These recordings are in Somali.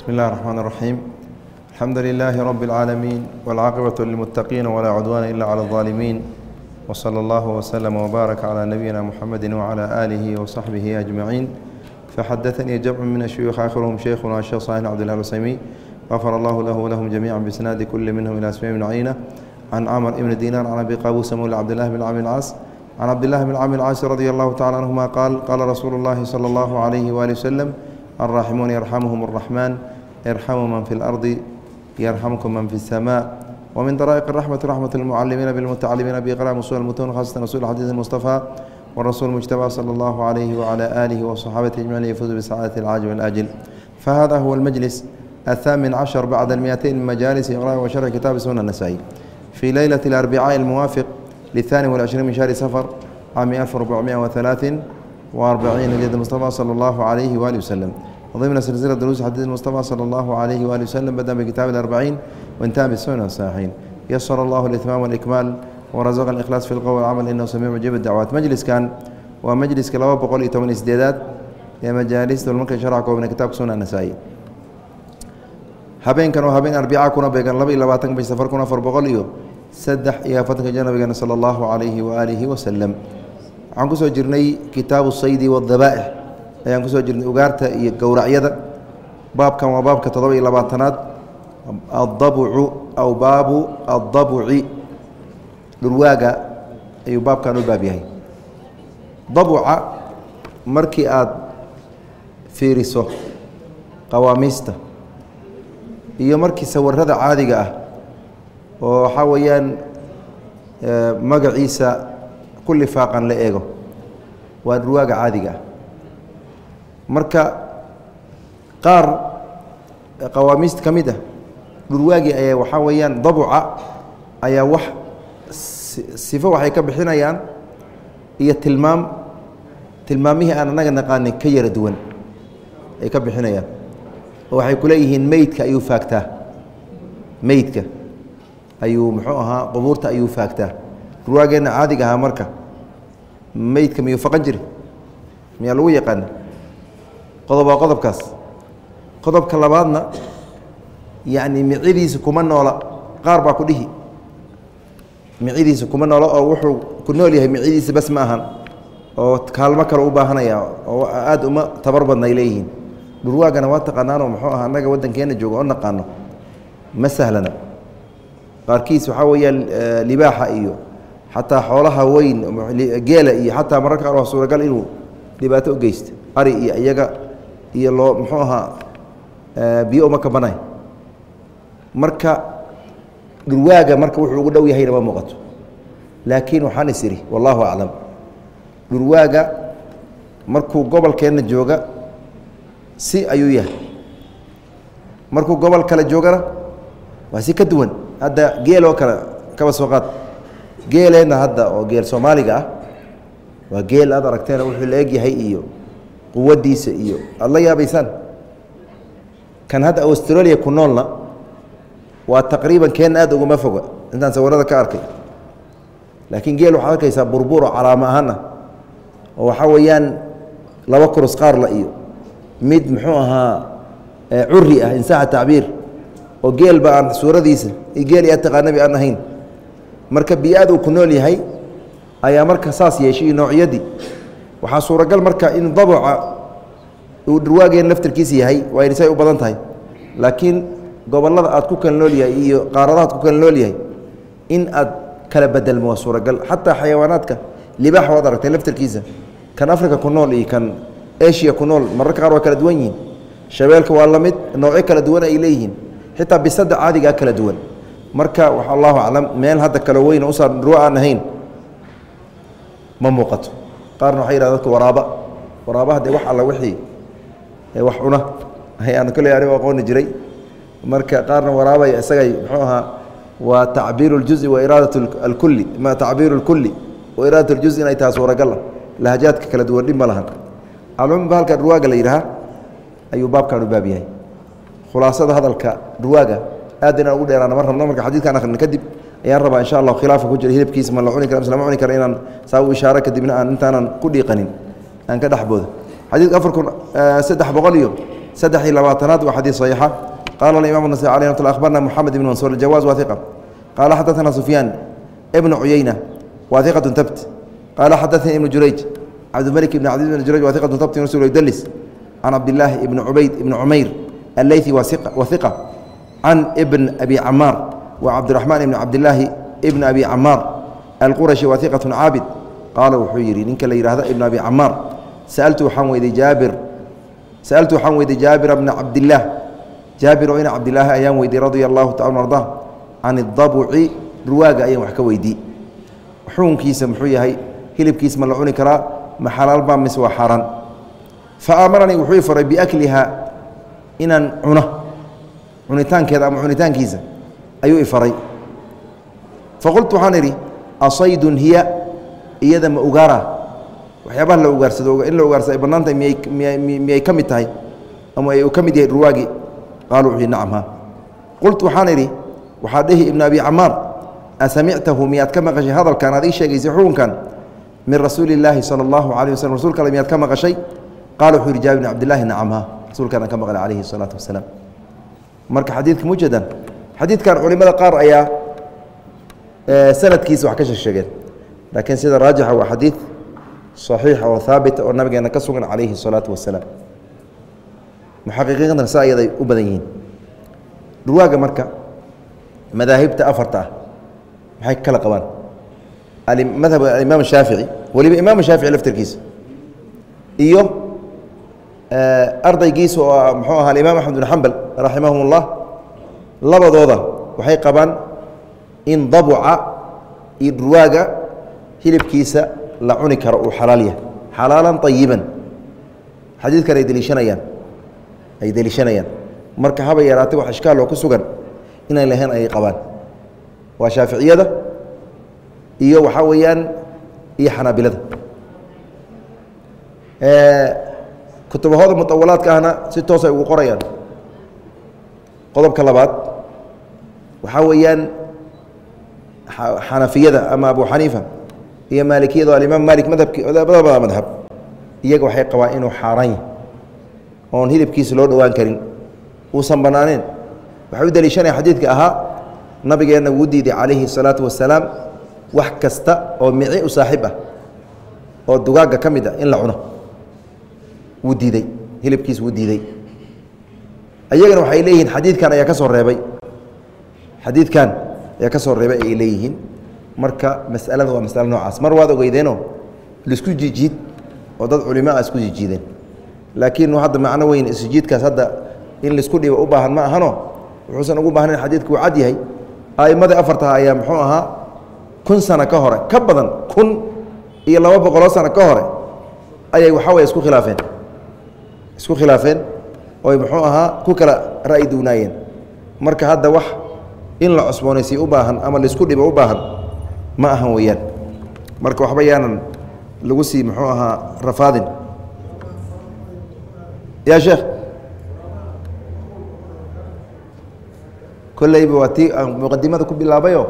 بسم الله الرحمن الرحيم الحمد لله رب العالمين والعاقبة للمتقين ولا عدوان إلا على الظالمين وصلى الله وسلم وبارك على نبينا محمد وعلى آله وصحبه أجمعين فحدثني جمع من الشيوخ آخرهم شيخنا الشيخ صالح عبد الله الوسيمي غفر الله له ولهم جميعا بإسناد كل منهم إلى سميع بن عيينة عن عمر بن دينار عن أبي قابوس مولى عبد الله بن عم العاص عن عبد الله بن عم العاص رضي الله تعالى عنهما قال قال رسول الله صلى الله عليه وآله وسلم الراحمون يرحمهم الرحمن irxamu man fi اlardi yarxamkum man fi الsma wmin daraa'iq raxmat raxmat اlmucalimiina bاlmutacalimiina biqra musul almutuun khasatan rasul xadiis mustafa warasul mujtaba salى اllahu عalayhi wعalى aalihi wصaxaabatihi ajmaciin yafuuzu bisacaadati اlcaaji wاlaajil fahada huwa almajlis aلthaamin cashar bacda almiyatain min majaalis iqra wa sharxi kitaabi suna nasaa-i fii leylati اlarbicaaءi almuwaafiq lلثani wاlcishriin min shahri safar cami alf rbac miya waثalaaثin wa arbaciin hiljada mustafa salى اllahu عalayhi waali waslem ضمن سلسلة دروس حديث المصطفى صلى الله عليه وآله وسلم بدأ بكتاب الأربعين وانتهى بالسنة الصحيحين يسر الله الإتمام والإكمال ورزق الإخلاص في القول والعمل إنه سميع مجيب الدعوات مجلس كان ومجلس كلابا بقول يتمنى إسدادات يا مجالس الملك شرعك من كتاب سنة النسائي habeenkan oo habeen arbica kuna beegan laba iyo labaatanka bish safar kun afar boqol iyo saddex iyo afartanka jir nabigeena sala allahu calayhi waaalihi wasalam waxaan kusoo jirnay kitaabu saydi wadabaa'ix ayaan ku soo jirnay ugaarta iyo gowracyada. Baabkan waa baabka toddoba iyo labaatanaad. Addabucu aw baabu addabuci. Dhurwaaga ayuu baabkan u baab yahay. Dabuca markii aada fiiriso qawaamiista iyo markii sawirada caadiga ah oo waxaa weeyaan magaciisa ku lifaaqan la eego waa dhurwaaga caadiga ah marka qaar qawaamiist ka mid ah dhurwaagii ayaa waxaa weeyaan dabuca ayaa wax sifo waxay ka bixinayaan iyo tilmaam tilmaamihii aan anaga naqaanin ka yara duwan ay ka bixinayaan. Oo waxay ku meydka ayuu faagtaa. Meydka ayuu muxuu ahaa qubuurta ayuu faagtaa. Dhurwaageenna caadiga ahaa marka. Meydka miyuu faqan jiri miyaa lagu yaqaana qodob waa qodobkaas. Qodobka labaadna yacni micidiisa kuma noola qaar baa ku dhihi. Micidiisa kuma noola oo wuxuu ku nool yahay micidiisa bas ma ahan oo kaalmo kale u baahanaya oo aada uma tabar badna ay leeyihiin. Dhurwaagana waa taqaanaanoo muxuu aha annaga waddankeenna jooga oo naqaano. Ma sahlana. Qaarkiis waxaa weeyaan libaaxa iyo xataa xoolaha weyn geela iyo xataa mararka qaar waa suuragal inuu dhibaato u geysto. Ari iyo iyaga iyo loo muxuu ahaa biyo uma kabanay marka dhurwaaga marka wuxuu ugu dhow yahayna ma muuqato. Laakiin waxaan is idhi wallaahu aclam dhurwaaga markuu gobolkeenna jooga si ayuu yahay. Markuu gobol kale joogana waa si ka duwan. Hadda geel oo kale kaba soo qaad. Geeleenna hadda oo geel soomaaliga ah waa geel aad aragteena wuxuu la eg yahay iyo quwaddiisa iyo aada la yaabaysaan. Kan hadda australia ku noolna waa taqriiban keenna aad uguma foga intaan sawirada ka arkay. Laakiin geel waxaad arkaysaa burbur oo calaamo ahaana oo waxaa weeyaan laba kurus qaarla iyo. Mid muxuu ahaa curi ah insaaxa tacbiir. Oo geelba aan suuradiisa geel yaa taqaanabi aan ahayn. Marka bi-aad uu ku nool yahay ayaa marka saas yeeshay iyo noocyadii waxaa suuragal marka in dabuca uu dhurwaageen laftarkiisa yahay waa inisay u badan tahay. Laakiin gobollada aad ku kala nool yahay iyo qaaradaha ad ku kala nool yahay in aad kala bedelmo waa suuragal. Xataa xayawaanaadka libaaxa waad aragtay laftarkiisa. Kan africa ku nool iyo kan asia ku nool mararka qaar waa kala duwan yihiin. Shabeelka waa la mid noocyo kala duwan ay leeyihiin. Xitaa bisada caadigaa kala duwan. Marka allahu aclam meel hadda kala weyn usaa dhurwa aan ahayn ma muuqato qaarna waxay yidhahda dadka waraaba waraabaha dee wax alla wixii wax cuna ayaan kolley anigu aqooni jiray marka qaarna waraabay isagay muxuu ahaa waa tacbiiru اljuzi wa iraadat alkulli ma tacbiiru اlkulli wa iraadat اljuzi inay tahay suuragala lahajaadka kala duwan dhib ma lahan almuhimba halka dhurwaaga la yidhaha ayuu baabkan u baab yahay khulaasada hadalka dhurwaaga aad inaan ugu dheeraana mar rabno marka xadidkaan akhrin kadib ayaan rabaa insha alla khilaafka ku jira hilibkiisa ma la cuni kara mise lama cuni kara inaan saa u ishaaro kadibna aan intaanan ku dhiiqanin aan ka dhexboodo xadiidka afar kun saddex boqol iyo saddex iyo labaatanaad waa xadiid saxiixa. Qaala alimam nasai alay ramat akhbarna moxamed ibn mansuur aljawaaz waa iqa qaala xadaثana sufyaan ibnu cuyeyna waa iqatun tabt qaala xadaثani ibnu jurayj cabdilmalik ibn cabdi ibn jurayj waa iqatun tabtin rasul idlis can cabdillaahi ibni cubayd ibni cumayr aleythi waa iqa can ibn abi camaar wa cabdiraxmaan ibn cabdilaahi ibn abi camaar alqurashi wa iqaة caabid qaala wuxuu yidhi ninka la yihahdo ibn abi camaar sa'altu waxaan weyday jaabir. Sa'altu waxaan weyday jaabira bna cabdillaah jaabir oo ina cabdilaahi ayaan weydiy radia allahu taala arda can اdabuci ruwaaga ayaan wax ka weydii xukunkiisa muxuu yahay hilibkiis ma la cuni karaa ma xalaal baa mise waa xaaraan. Fa aamaranii wuxuu faray biakliha inaan cuno. Cunitaankeeda ama cunitaankiisa ayuu i faray. Faqultu waxaan idhi asaydun hiya iyada ma ugaara. Waxyaabaha la ugaarsado in la ugaarsa ay bannaan tahay miyay miya miyay ka mid tahay? Ama ay ka mid yahay ruwaagi? Qaalu wuxuu yihi nacam ha. Qultu waxaan idhi waxaa dhehi ibnu abi camaar asamictahu miyaad ka maqashay? Hadalkan aad ii sheegaysay xukunkan min rasuuli illaahi sala allahu calayh waslm rasuulka ale miyaad ka maqashay? Qaala wuxuu yihi jaabir bn cabdillahi nacam ha. Rasuulkaan aan ka maqlay calayhi salaatu wasalaam. Marka xadiidka mujadan xadiidkan culimada qaar ayaa sanadkiisa wax ka sheegsheegeen laakiin sida raajixa waa xadiid صaxiixa oo haabita oo nabigeena ka sugan calayhi الsalaatu wasalaam muxaqiqiintana sa ayaday u badan yihiin ruwaaga marka madaahibta afarta ah maxay kala qabaan madhab alimaam shaafici weliba imaam shaafici laftirkiisa iyo ardaygiisa oo muxuu ahaa alimaam axmed bin xambal raximahum اllah labadooda waxay qabaan in dabuca iyo ruwaaga hilibkiisa la cuni karo uu xalaal yahay. Xalaalan ayiban xadiidkan ay deliishanayaan. Ay deliishanayaan. Marka haba yaraatay wax ishkaal oo ku sugan inay lahayn ayay qabaan. Waa shaaficiyada iyo waxaa weeyaan iyo xanaabilada. Kutubahooda muawalaadka ahna si toos ay ugu qorayaan. Qodobka labaad waxaa weeyaan xanafiyada ama abu xaniifa iyo maalikiyada alimaam maalik madhabki labada madhab. Iyaga waxay qabaan inuu xaaraan yahy oon hilibkiisa loo dhowaan karin. Uusan bannaaneen waxay u deliishanaya xadiidka ahaa nabigeenna wuu diiday calayhi الsalaatu wasalaam wax kasta oo mici u saaxiib ah oo dugaagga ka mid a in la cuno. Wuu diidey hilibkiis wuu diidey iyagana waxay leeyihiin xadiidkan ayaa ka soo reebay xadiidkan ayaa ka soo reebay ayay leeyihiin. Marka masalada waa masalo noocaas. Mar waad ogeydeenoo la isku jijiid oo dad culimo ah isku jijiideen. Laakiin hadda macno weyn isjiidkaas hadda in la isku dhibo u baahan ma ahano. Wuxuusan ugu baahnayn xadiidku cad yahay. A'immadii afartaha ayaa muxuu ahaa kun sano ka hore. Ka badan kun iyo laba boqoloo sano ka hore ayay waxaa weye isku khilaafeen. Isku khilaafeen oy muxuu ahaa ku kala ra'yi duunaayeen marka hadda wax in la cusboonaysiy u baahan ama la isku dhibo u baahan ma ahan weeyaan. Marka waxba yaanan lagu sii muxuu ahaa rafaadin. Ya sheekh kolleyba waa tii aan muqadimada ku bilaabayo.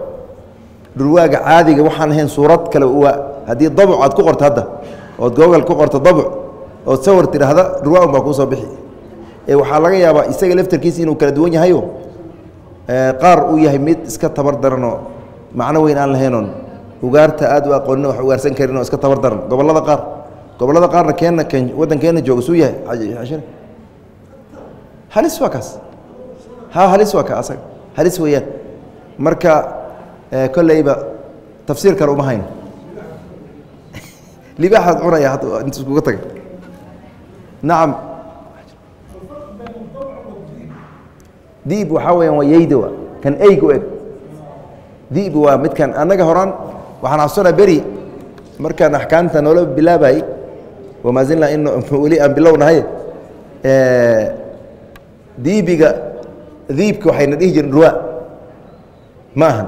Dhurwaaga caadiga waxaan ahayn suurad kale uwa haddii dabuc aad ku qorto hadda ood googal ku qorto dabuc ood sawir tidhaahda dhurwaa un baa kuu soo bixi. Ee waxaa laga yaabaa isaga laftarkiisa inuu kala duwan yahayo qaar uu yahay mid iska tabar daranoo macno weyn aan lahaynoon ugaarta aad u aqoonin wax ugaarsan karin oo iska tabar daran. Gobollada qaar gobollada qaarna keenna waddankeenna jooga suu yahay. Halis waa kaas. Ha halis waa ka asaga. Halis weeyaan. Marka kolleyba tafsiir kale uma hayno libaaxaad cunaya hadda inta iskuga taga nacam diib waxaa weyaan waa yeydowa kan eyga u eg. Diib waa midkan annaga horaan waxaan xasusanaa beri. Markaan axkaamta noola bilaabayey wamaa zilnaa in weli aan bilownahay diibiga diibka waxayna dhihi jiren ruwa. Ma ahan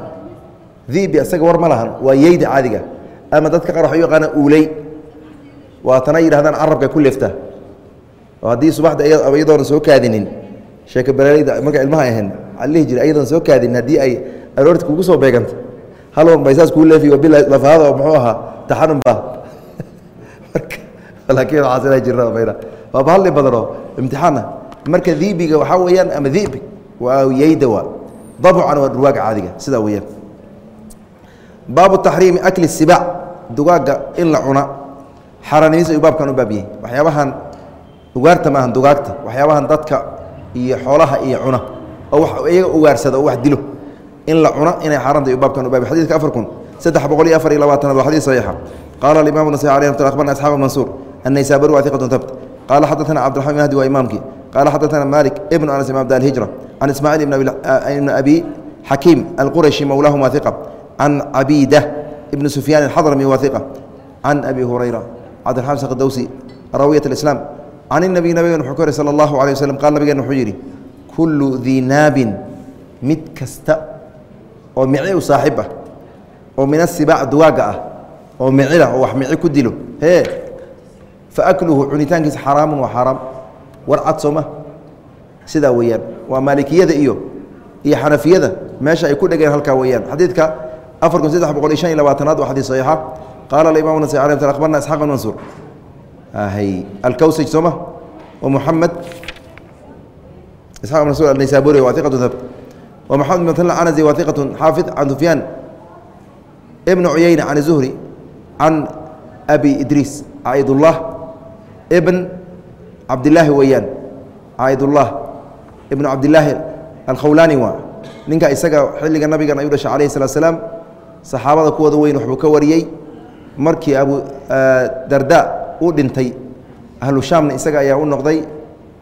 diibi asaga war ma lahan waa yeyda caadiga. Ama dadka qaar waxay u yaqaanaan uuley waatana yidhahdaan carabka ku leeftaa oo haddii subaxda iyadoona soo kaadinin sheeko balaaleyda marka ilmaha ahayn waxaa lihi jiray ayadoon soo kaadinin haddii ay aroorti kugu soo beeganta halwan bay saas kuu leefi lafaada oo muxuu ahaa taxanun baa. Marka laakiin waxaas ilaa jirna bayna waa bahadli badanoo imtixaana marka diibiga waxaa weeyaan ama dibi waa yeyda waa. Waa dhurwaaga caadiga sidaa weeyaan. Baabu taxriimi akli sibaac dugaagga in la cuna. Xaaraanimiis ayuu baabkan u baab waxyaabahan ugaarta maahan dugaagta. Waxyaabahan dadka iyo xoolaha iyo cuna. Oo wa iyaga ugaarsada oo wax dilo. In la cuna inay xaaranta baabkan ubaab xadidka afar kun saddex boqol iyo afar iyo labaatanaad waa xadiis saxiixa. Qaala alimamu nasai alay ramat abarna asxaab mansuur annaysabari waa iqatun tabt qaala xadaana cabdiraxman mahdi waa imaamkii. Qaala xadaana malik ibn anas imamda alhijra. Can ismaaciil ibna ah, abi xakiim alqurashi mowlaahum waaiqa can cabiida ibni sufyaan alxadrami waaiqa can abi hurayra. Cabdiraxmaan saqdowsi raawiyat alislaam can inabi nabigan wuxuu ka wary sala allahu alay waslm qaal nabigen wuxuu yidhi kullu dii naabin mid kasta oo mici u saaxiib ah oo min asibaac duwaaga ah oo micila oo wax mici ku dilo hee fa akluhu cunitaankiisa xaraamun waa xaaraam war cad sooma sidaa weeyaan waa maalikiyada iyo iyo xanafiyada meesha ay ku dhegeen halkaa weeyaan. Xadiidka afar kun saddex boqol iyo shan iyo labaatanaad waa xadiis saxiixa. Qaala alimaam nasai alay aqbarna isxaq bn mansuur hay alkawsaj sooma wa muxamed isxaq bn mansuur alnaysaburi waa iqatu habt wa maxamed bn talla canazi waa iqatu xaafid can sufyaan. Ibn cuyayna can zuhri can abi idriis caidullah ibn cabdilaahi weeyaan caydullah ibnu cabdilaahi alkhawlaani waa ninka isaga xilliga nabigan ayuu dhashay alayh salatu salaam. Saxaabada kuwooda weyn waxbuu ka wariyey. Markii abu darda uu dhintay. Ahlu shaamna isaga ayaa u noqday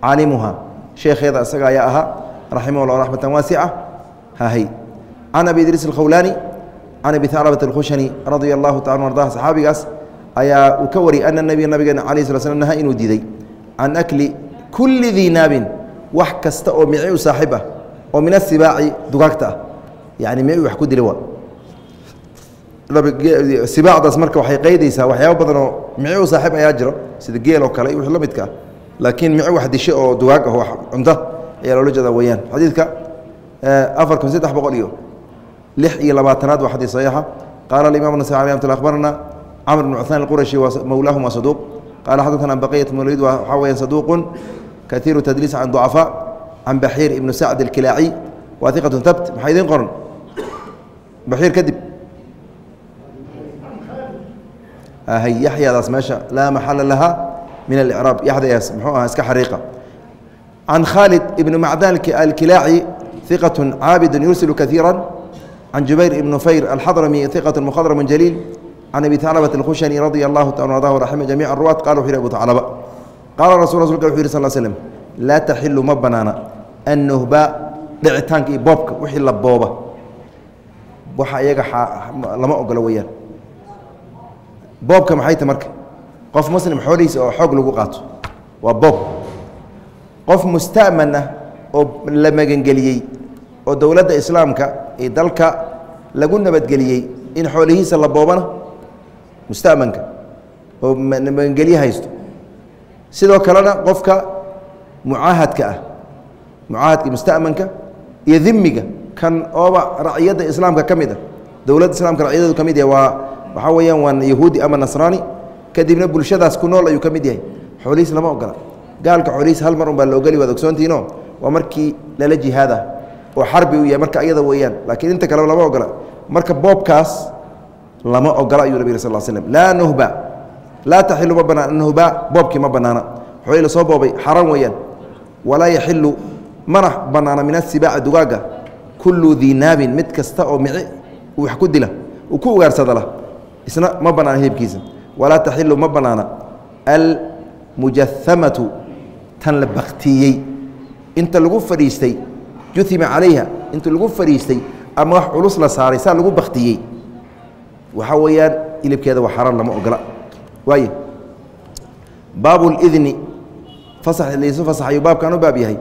caalimuha. Sheekheeda isaga ayaa ahaa raximah llah raxmatan waasica hahay can abi idriis alkhawlaani can abi haclabat alkhushani radia allahu taala ardah saxaabigaas ayaa uu ka wariyay ana nebiga nabigeena alayh sala slam naha inuu diiday. Can akli kulli dii naabin wax kasta oo mici u saaxiib ah oo min asibaaci dugaagta ah. Yani mici wax ku dila waa sibaacdaas marka waxay qaydaysaa waxyaaba badan oo mici u saaxiib ayaa jiro sida geel oo kale iyo wixii la midka ah laakiin mici wax disho oo dugaag ah wax cunta ayaa loola jeedaa weeyaan xadiidka afar kun saddex boqol iyo lix iyo labaatanaad waa xadiis saxiixa qaala alimaam nasai alay amat akhbarana cmr بن cثmaan الquraشhi mowlaahum waa saduuq qaala xadaثna baqiyaة bn wlid waxaa weya saduuq kaثiiru tadliis can ضucafاء can baxiir ibn sacd اlkilaaci waa iqaة habt maxaa idiin qoran baxiir kadib ahay yaxyadaas meesha laa maxala laha min alcraab yaxdaas muxuu aha iska xariiqa. Can khaalid ibni macdan alkilaaci iqatu caabidun yursilu kaiira can jubayr ibn nufayr alxadrami iqatu mukhadramu jaliil. Can abi taclabat alkhushani radia allahu ta ardah raxima jamica ruwaat qala wuxu yhi abu taclaba qaala rasul rasulka wuxu yhi sal slm laa taxilu ma banaana. Annuhba dhicitaanka iyo boobka wixii la booba. Waxa iyaga lama ogolo weyaan boobka maxay ta marka? Qof muslim xoolihiisa oo xoog lagu qaato waa boob. Qof musta'man ah oo la magangeliyey oo dowladda islaamka iyo dalka lagu nabadgeliyey in xoolihiisa la boobana mustamanka oo magangelye haysto. Sidoo kalena qofka mucaahadka ah mucaahadka mustamanka iyo dimiga kan ooba raciyadda islaamka ka mid ah dowladda islaamka racyadeedu ka mid yahay waa waxaa weeyaan waa yahuudi ama nasraani. Kadibna bulshadaas ku nool ayuu ka mid yahay. Xoolihiis lama ogola. Gaalka xoolihiis hal mar un baa la ogoli waad ogsoontihiino waa markii lala jihaada oo xarbi u yahay. Marka iyada weeyaan laakiin inta kaleba lama ogola. Marka boobkaas lama ogola ayuu nabig sal slm laa nuhba. Laa taxilu ma banaan nuhba boobkii ma banaana. Xoolii la soo boobay xaran weeyaan. Walaa yaxilu mana banaana min asibaaci dugaagga kullu dii naabin mid kasta oo mici wax ku dila ku ugaarsadala isna ma banaana hilibkiisa walaa taxilu ma banaana. Almujahamatu tan la baktiyey inta lagu fadhiistay juhima calayha inta lagu fadhiistay ama wax culus la saaray saa lagu baktiyey waxaa weeyaan hilibkeeda waa xaraan lama ogola. Waay baabu اlidni fasax laysu fasax ayuu baabkan u baab yahay.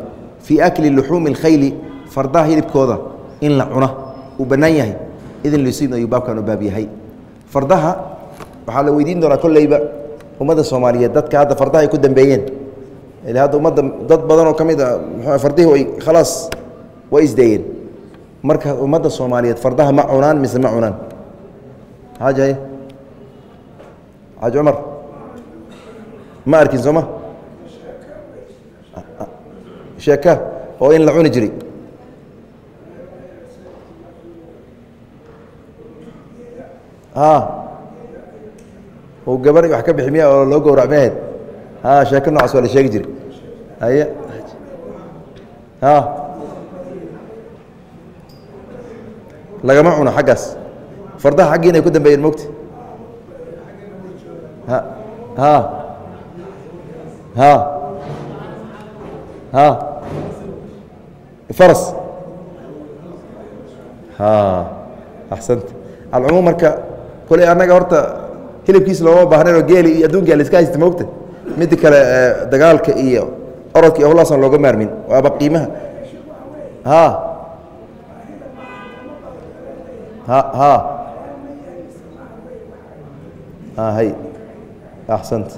Fii akli luxuumi اlkhayli fardaha hilibkooda in la cuna uu bannaan yahay. Idin laysuidn ayuu baabkan baab yahay fardaha waxaa la weydiin doonaa kolleyba ummadda soomaaliyeed. Dadka hadda fardaha ay ku dambeeyeen. Ila hadda ummadda dad badan oo ka mid a mxu fardihii way khalaas way isdeeyeen. Marka ummadda soomaaliyeed fardaha ma cunaan mise ma cunaan? Xaaji xaaji cumar. Ma arkin sooma sheeka oo in la cuni jiray gabar wax ka bixi miya oo loo gowrac miahayd a sheeko nocaas waa la sheegi jiray. Haye. A lagama cuno xaggaas. Fardaha xaggiina ay ku dambeeyeen mogta ha. Ha. Ha. Ha. Faras. Ha. Axsanta. Alcumuum marka koley annaga horta hilibkiis looma baahnaynoo geeli iyo adduunka la iska haysta mogta midda kale dagaalka iyo orodka iyo howlaasan looga maarmin. Waaba qiimaha. Ha. Ha ha. Ha hay. Axsanta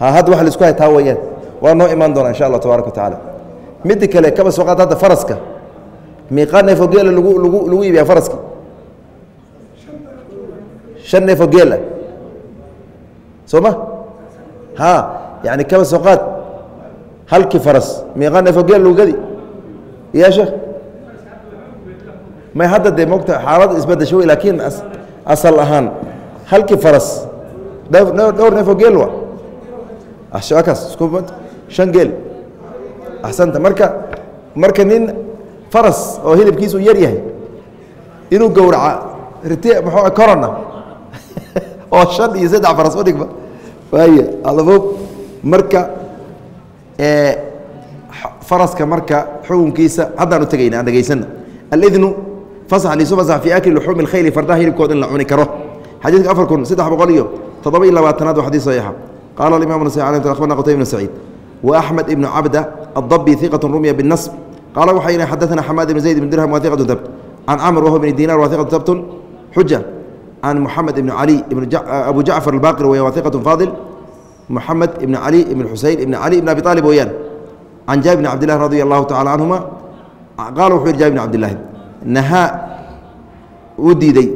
ha hadda waxa la isku hay taa wayaan waa noo imaan doonaa insha allah tabaaraka wa tacaala. Midda kale kaba soo qaad hadda faraska. Miiqaa neefoo geela lagu lagu lagu iibiyaa faraski shan neefoo geel ah soo ma ha yani kaba soo qaad halkii faras miiqaa neefoo geel lagu gadi ya sheekh may hadda dee mogta xaalada isbedesho wey laakiin asal ahaan halkii faras dhowr neefoo geel wa kaas shan geel axsanta marka marka nin faras oo hilibkiisu yar yahay inuu gowraca riti mxuu corona oo shan iyo saddex faras udhigba waay adabo marka faraska marka xukunkiisa haddaan u tegayna aan dhegaysana alidnu fasax lisu fasax fii akli luxuumi اlkhayli fardaha hilibkood in la cuni karo xadiidka afar kun saddex boqol iyo toddoba iyo labaatanaad waa xadis saxiixa qaala imam nas abarna qtay bn saciid وأحمد بن عبدة الضبي ثقة رمي بالنصب قال وحينا حدثنا حماد بن زيد بن درهم وثيقة ثبت عن عمر وهو بن دينار وثيقة ثبت حجة عن محمد بن علي بن جع... أبو جعفر الباقر وهي وثيقة فاضل محمد بن علي بن الحسين بن علي بن أبي طالب ويان عن جابر بن عبد الله رضي الله تعالى عنهما قال وحير جابر بن عبد الله نهى وديدي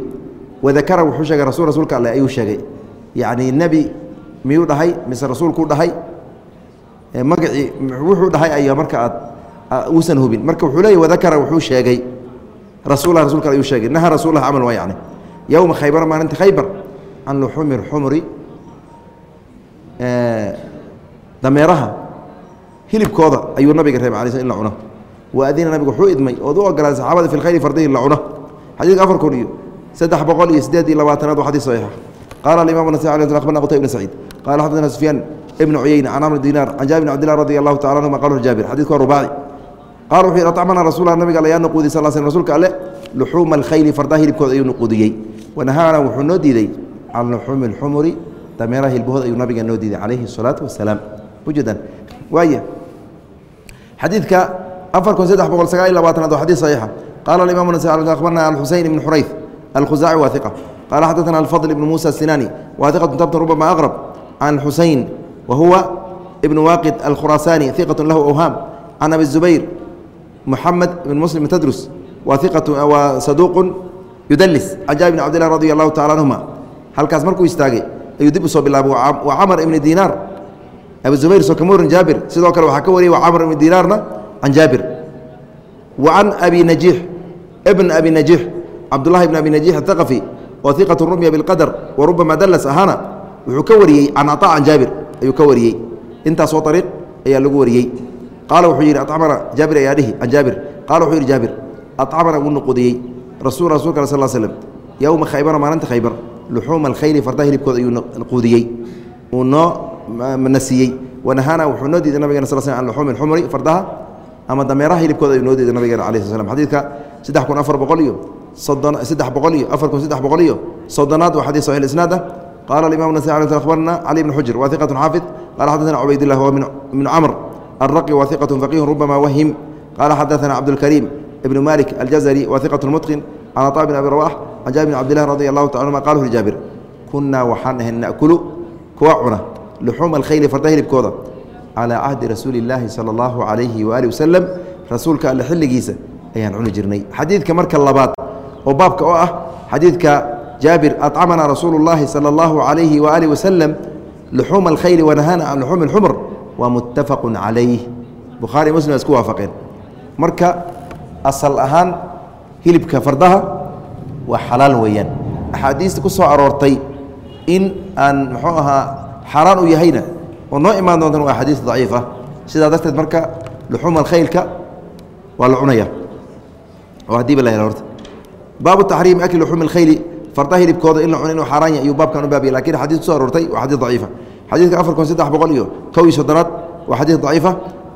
وذكر وحشق رسول رسولك الله أيو شيء يعني النبي ميو دهي مثل رسول كو دهي magacii wuxuu dhahay ayaa marka aad uusan hubin marka wuxuu leeyahy wadakara wuxuu sheegay rasulah rasulka ayuu sheegay naha rasulah camal waa yani yowma khaybar maalinta khaybar can luxumi xumri dameeraha hilibkooda ayuu nabiga reebay ala sl in la cuno wa adina nabiga wuxuu idmay ood u ogolaaday saxaabada fi lkhayri fardihi in la cuno xadiidka afar kun iyo saddex boqol iyo siddeed iyo labaatanaad waa xadiis saxiixa qaala alimam nasa ala akhbarna qutay ibn saciid qala xadana sufyaan ibn cuyeyna can amr dinaar can jaabir bn abdillah radi allahu tacala anhuma qal jaabir xadidka waa rubaaci qال wuxuu yhi أطcمna رasuل nabiga al yaa نquudi sل sل rsulka ale لحuuma الkhayli fardaha hilibkooda ayuu نquudiyey وanahaana wuxuu noo diiday can لحuumi الxumri dameeraha hilbahood ayuu nabiga noo diiday calayhi الصلاaةu وaسلاam ujeedan waaya xadiidka afar kun saddex boqol sagaal iyo labaatanaad waa xadيث صaحيixa qala الimaم نسي أخbarna الxuseين بن xurayث الkhuzaaعي wa ثiqة qala xadثna الفضل بن موسى السinاni wa ثiqة tabta رubama أqرب عن xuseين muxamed bn muslim tadrus wa iqawaa saduuqun yudalis can jaabir bn cabdilah radi allahu tacala anhuma. Halkaas markuu istaagay ayuu dib u soo bilaabay wa camar ibni diinaar abu zubayr soo kama warin jaabir sidoo kale waxaa ka wariyay wa camar ibni diinaarna can jaabir wa can abi najiix ibn abi najiix cabdullahi bn abi najiix athaqafi oo iqatu rumya bilqadar wa rubama dallas ahaana wuxuu ka wariyey can cataa can jaabir ayuu ka wariyey intaasoo ariiq ayaa lagu wariyey qaala wuxuu yidhi acmana jaabir ayaa dhihi can jaabir qaala wuxuu yidhi jaabir acamana wuu nuqudiyey rasu rasulka sal slm yowma khaybara maalinta khaybar luxuuma alkhayli farda hilibkooda ayuu quudiyey uu noo nasiiyey wanahaana wuxuu noo diiday nabigena sal sl an luxuumi alxumri fardaha ama dameeraha hilibkooda ayuu noo diiday nabigeena ala sl slam xadiidka saddex kun afar boqol iyo saddex boqol iyo afar kun saddex boqol iyo soddonaad waa xadis saxi isnaad qaala imam nasai alي abarna cali bn xujr wa iqat xaafid qala xadana cubaydlah wa ibnu camr الرقي وثقة فقيه ربما وهم قال حدثنا عبد الكريم ابن مالك الجزري وثقة متقن عن عطاء بن أبي رواح عن جابر بن عبد الله رضي الله تعالى عنهما قاله لجابر كنا وحنه نأكل كوعنا لحوم الخيل فرده بكوضة على عهد رسول الله صلى الله عليه وآله وسلم رسولك اللي حل جيسة أيان عن جرني حديث كمرك اللبات وبابك أوه حديثك جابر أطعمنا رسول الله صلى الله عليه وآله وسلم لحوم الخيل ونهانا عن لحوم waa mutafaq calayh bukhaari muslim isku waafaqeen. Marka asal ahaan hilibka fardaha waa xalaal weeyaan. Axaadiista ku soo aroortay in aan muxuu ahaa xaaraan u yahayna oo noo imaan doontan waa axaadiis daciif ah. sidaa darteed marka luxuuma alkhaylka waa la cunaya oo haddii la hela horta. Baabu taxriimi akli luxuumi alkhayli fardaha hilibkooda in la cuna inuu xaaraan yahy ayuu baabkan u baabiya laakiin xadis ku so aroortay waa xadiis daciifa ah xadiidka afar kun saddex boqol iyo kow iyo soddonaad waa xadiis daciifa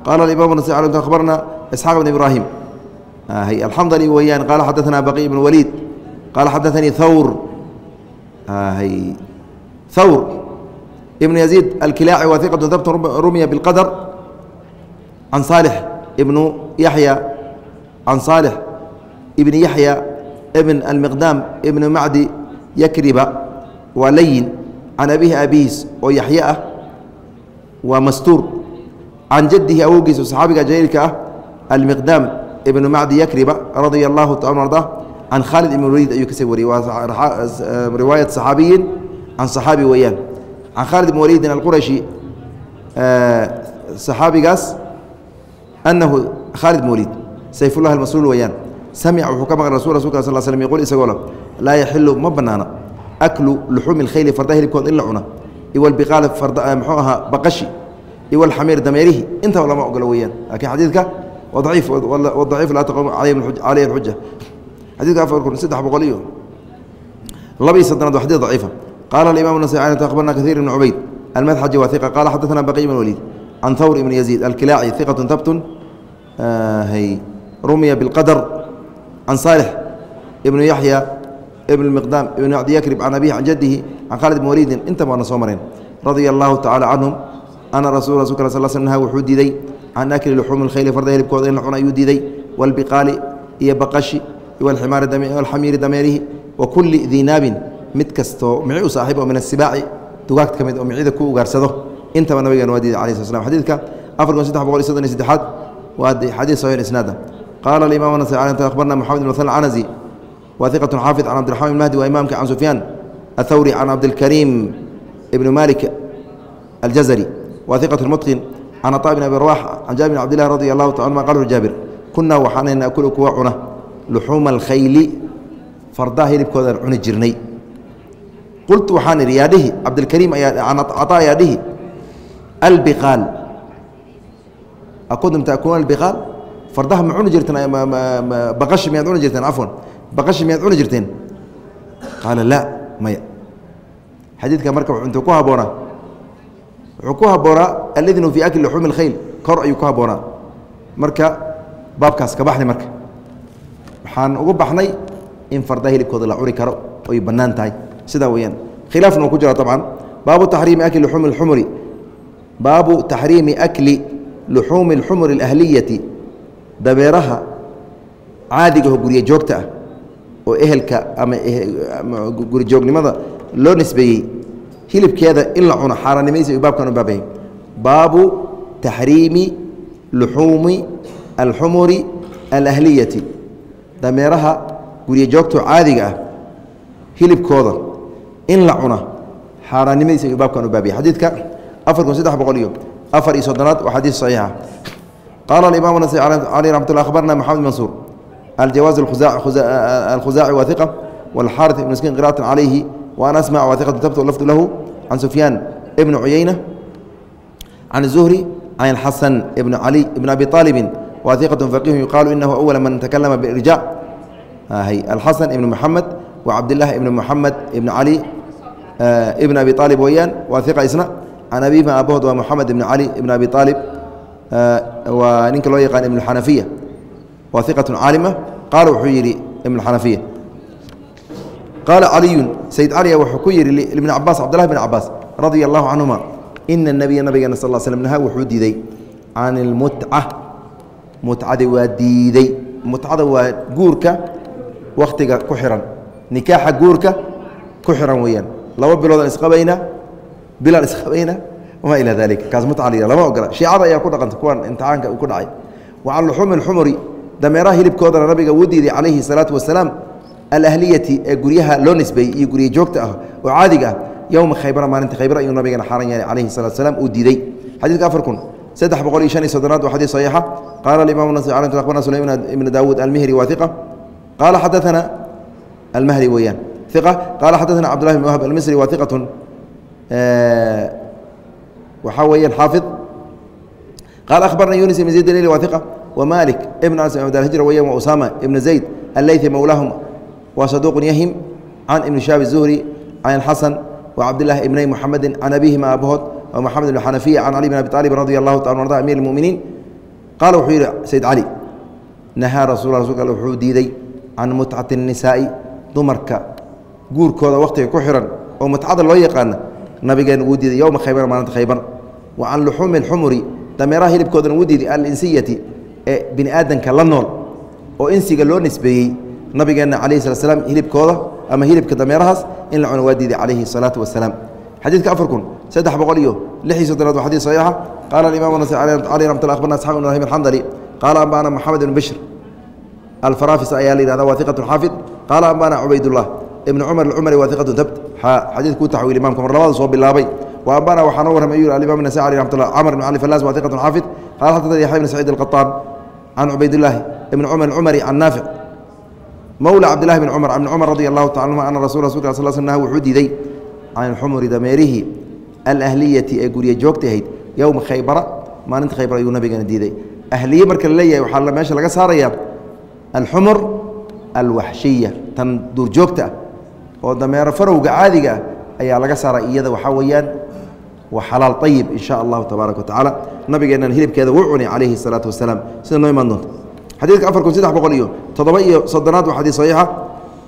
qaala imam nas abarna isxaaq bn ibraahim alxamdali weyaan qaala xadaanaa baqiy bn waliid qaala xadaanii hawr hawr ibn yaziid alkilaaci waa iqatu dabtun rumiya biاlqadr can saalix ibnu yaya can saalix ibni yaxya ibn almiqdaam ibn macdi yakriba waa layin can abihi abihiis oo yaxye ah waa mastuur can jadihi awowgiis oo saxaabiga jaliilka ah almiqdaam ibnu macdi yakriba radia allahu taala arda can khaalid ibn waliid ayuu ka sii wariyey waa riwaayat saxaabiyin can saxaabi weeyaan can khaalid ibn waliidin alqurashi saxaabigaas anahu khaalid ibn waliid sayfullah almasluul weeyaan samica wuxuu ka maqlay rasul rasulka sal slm yquul isagoo le laa yaxilu ma banaana aklu luxuumi khayli farda hilibkood in la cuna iwalbiqaali mxuu ahaa baqashi iwalxamiir dameerihi intaba lama ogolo weyaan laakiin xadiidka waciif wadaciif laa taqoom caleyh alxuja xadidka afar kun saddex boqol iyo labaiy soddonaad waa daciifa qaala alimam nasai an akhbarna kahiir ibn cubayd almadxaji waa qaala xadana baqiy ibn waliid can thawr ibn yaziid alkilaaci iqatu tabtun rumiya biاlqadar can saalix ibnu yaxya ibn miqdaam ibn macdi yakrib can abihi can jadihi can khaalid ibn waliidin intaba waana soo mareen. Radia allahu tacala canhum ana rasul rasulka sal sl naha wuxuu diiday can akli luxuumi اlkhayli farda hilibkooda in la cuna ayuu diiday wاlbiqaali iyo baqashi alxamiiri dameerihi wa kulli dinaabin mid kastoo mici u saaxiib oo min asibaaci dugaagta ka mid oo micida ku ugaarsado. Intaba nabigeena waa diiday alayh sl slam xadidka afar kun saddex boqol iyo soddon iyo saddexaad waa xadiis saxiix isnaada qaala alimam nasai akhbarna moxamed ibn muthan alcanazi wa iqatu xaafid can cabdiraxman ibn mahdi waa imaamka can sufyaan athawri can cabdilkariim ibni malik aljazari. Wa iqatu mutqin can aطa bn abi rawax can jaabir bn abdillahi radi allahu ta anuma qala jaabir kunaa waxaan naakulu kuwa cuna luxuuma alkhayli fardaha hilibkoodaan cuni jirnay. Qultu waxaan idhi yaa dhihi cabdilkariim ayaa ayaa dhihi albiqaal. Akuntum taakunuuna albiqaal? Fardaha ma cuni jirteen baqashi miyaad cuni jirteen cafwan baqashi miyaad cuni jirteen qaala laa maya xadiidka marka intuu ku habboonaa wuxuu ku habboonaa alidnu fii akli luxuumi alkhayl kor ayuu ku habboonaa marka baabkaas ka baxnay marka waxaan ugu baxnay in fardaha hilibkooda la cuni karo oy bannaan tahay sidaa weeyaan khilaafna uu ku jira طabcan baabu taxriimi akli luxuumi اlxumri baabu taxriimi akli luxuumi اlxumri اlahliyati dabeeraha caadigaho gurye joogta ah oo ehelka ama guri joognimada loo nisbeeyey hilibkeeda in la cuno xaaraanimaysa baabkan u baabayay baabu taxriimi luxuumi alxumuri alahliyati. Dameeraha gurye joogto caadiga ah hilibkooda in la cuna xaaraannimadiisa ayuu baabkan u baabiyay xadiidka afar kun saddex boqol iyo afar iyo soddonaad waa xadiis saxiixa. Qaala alimaam nasai caleyh raxmat akhbarna maxamed mansuur aljawaaz alkhuzaaci waa iqa walxaarit ibn miskiin qira'atan calayhi wa an asmac waa iqatu tabtu lafdu lahu can sufyaan ibni cuyeyna can الzuhri can alxasan ibn cali ibn abi aalibin waa iqatu faqihu yuqaalu inahu awala man takalama birjac alxasan ibn muxamed wa cabdillahi ibn muxamed ibn cali ibn abi aalib weeyaan waa iqa isna can abiima aabahood waa moxamed ibn cali ibn abi aalib waa ninka xanafiya waa iqatu caalima qaala wuxuu yidhi ibn xanafiya qaala caliyun sayd caliya wuxuu ku yidhi ibn cabaas cabdillahi bn cabaas radia allahu canhuma ina nabiya nabigeena sal slm naha wuxuu diiday. Can ilmutca mutcadi waa diiday. Mutcada waa guurka wakhtiga ku xihan nikaaxa guurka ku xihan weeyaan. Laba biloodaan isqabayna bilaan isqabayna wamaa ilaa dalika kaas mutca la lama ogola. Shiicada ayaa ku dhaqanta kuwan imtixaanka ku dhacay. Wa can luxuumi alxumuri dameeraha hilibkoodana nabiga wuu diiday calayhi salaatu wasalaam alahliyati ee guryaha loo nisbeeyey iyo gurya joogta ah oo caadiga ah yowma khaybara maalinta khaybar ayuu nabigana xaaran yahay calayhi salatu wasalaam uu diiday. Xadiidka afar kun saddex boqol iyo shan iyo soddonaad waa xadiis saxiixa. Qaala alimamu nas akhbarna sulayman ibn daawuud almihri waa qaala xadaثana almahri weeyaan. Iqa qaala xadaثana cabdullahi bn wahb almisri waa waxaa weeyaan xaafid. Qaala akhbarna yunis ibn zayd alili waa wmalik ibn anas ibn hijr weyan wa usama ibn zayd alleythi mowlaahum waa saduuqun yahim can ibni shaab الzuhri can xasan wcabdالlahi ibnay muxamedi can abihima aabahood wa moxamed ibn xanafiya can cali bn abi طaalib radi allahu taala arda amir اlmuminiin qaala wuxuu yidhi sayd cali nahaa rasul rasulka al wuxuu diiday can mutcati الnisaa'i dumarka guurkooda wakhtiga ku xiran oo mutcada loo yaqaana nabigeena wuu diiday yowma khaybar maalinta khaybar wa can luxuumi اlxumuri dameeraha hilibkoodana wuu diiday alinsiyati ee bini aadanka la nool oo insiga loo nisbeeyey nabigeenna calayhi slat slam hilibkooda ama hilibka dameerahaas in la cuno waa diiday calayhi الsalaatu wasalaam xadiidka afar kun saddex boqol iyo lix iyo soddonaad waa xadis saxiixa qaala alimamu nas cali ramat lla akhbarna asxab ibn ibrahim alxandali qaala ambana moxamed ibn bishr alfarafis ayaa la yihahda waa iqatu xaafid qaala ambana cubaydullah ibn cumar alcumari waa iqatu tabt xadiidkuu taxwiil imamka mar labada soo bilaabay wa ambana waxaa noo warramay ayuu alimam nasai alih ramat llah camr ibn cali falas waa iqatu xaafid qala xadana yaxya ibn saciid alqaطaan can cubaydillaahi ibn cumar alcumari can naafic mowla cabdillahi bn cumar ibn cumar radi allahu taala anhuma ana rasul rasulka sal sl nah wuxuu diiday can xumuri dameerihi alahliyati ee gurya joogta ahayd yowma khaybara maalinta khaybar ayuu nabigeena diiday ahliye marka la leeyahay waxaa meesha laga saaraya alxumur alwaxshiya tan duurjoogta ah oo dameero farowga caadiga ah ayaa laga saara iyada waxaa weeyaan waa xalaal ayib in sha allahu tabaaraka wa tacaala. Nabigeennan hilibkeeda wuu cunay calayhi salaatu wasalaam sida noo imaan doonta xadiidka afar kun saddex boqol iyo toddoba iyo soddonaad waa xadiis saxiixa.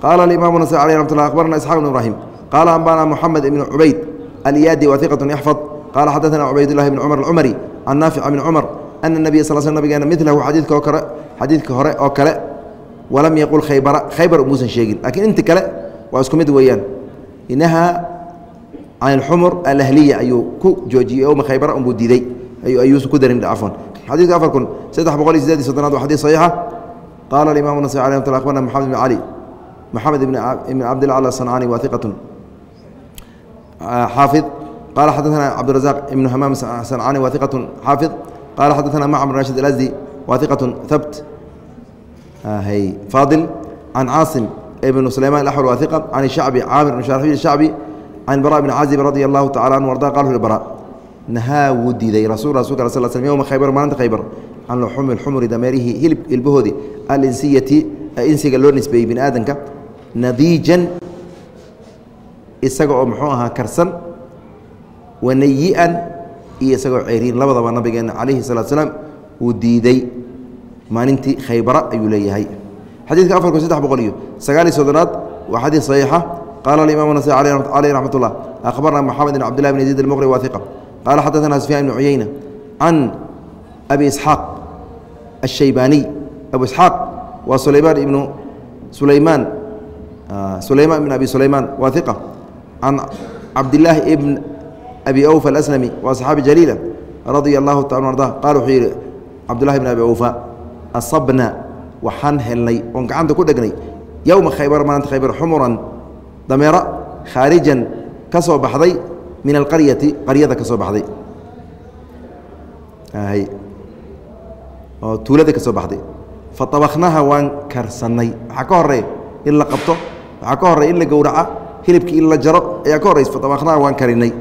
Qaala alimaamu nasai aleh ramat llah akhbarana isxaaq ibn ibraahim. Qaala ambana moxamed ibn cubayd alyaadi waa iqatun yaxfad qaala xadaثana cubaydullahi bn cumar alcumari can naafic bn cumar ana nabiya sal sl nabigeena milahu xadiidka oo kale xadiidka hore oo kale walam yaqul khaybara khaybar umuusan sheegin. Lakiin inta kale waa isku mid weeyaan. Inahaa can alxumur alahliya ayuu ku joojiyey yowma khaybara unbuu diiday ayuusan ku darin cafwan xadiidka afar kun saddex boqol iyo sideed iyo soddonaad waa xadiis saxiixa. Qaala alimamu nasai aleh ramat lla akhbarna moxamed ibn cali moxamed ibn cabdillah al sancaani waa iqatun xaafid qala xadaثna cabdirazaq ibn hamaam sancaani waa iqatun xaafid qala xadaثna macmr rashid alasdi waa iqatun habt faadil can caasim ibn sulayman waa iqa can shacbi caamir ibn sharxil shacbi can bara bn cazib radi allahu tacala anhu arda qal ui bara nahaa wuu diiday rasul rasulka al sl slm yowma khaybar maalinta khaybar can luxumi lxumuri dameerihii hilib ilbahoodii alinsiyati insiga loo nisbeeyey bini aadanka nadiijan isaga oo muxuu ahaa karsan wanayi-an iyo isagoo ceyriin labadaba nabigeena calayhi salatu salaam wuu diiday maalintii khaybara ayuu leeyahay xadiidka afar kun saddex boqol iyo sagaal iyo soddonaad waa xadiis saxiixa qala imaam nas caleyh raxmat ullah akhbarna moxamed bn cabdillahi bn yaziid almuqri wa iqa qaala xadaana sufyaan ibn cuyeyna can abi isxaaq ashaybaaniy abu isxaaq waa sulaymaan ibnu sulaymaan sulaymaan ibn abi sulaymaan wa iqa can cabdillaahi ibn abi awfa alasnami waa saxaabi jaliila radia allahu taala arda qaala wuxuu yidhi cabdullahi bn abi awfa asabna waxaan helnay oon gacanta ku dhegnay yowma khaybar maalinta khaybar xumuran dameero khaarijan ka soo baxday min alqaryati qaryada ka soo baxday. Oo tuulada ka soo baxday. Faabaknaha waan karsannay. Waxaa ka horreeya in la qabto waxaa ka horreya in la gowraca hilibkii in la jaro ayaa ka horraysa faabaknaha waan karinay.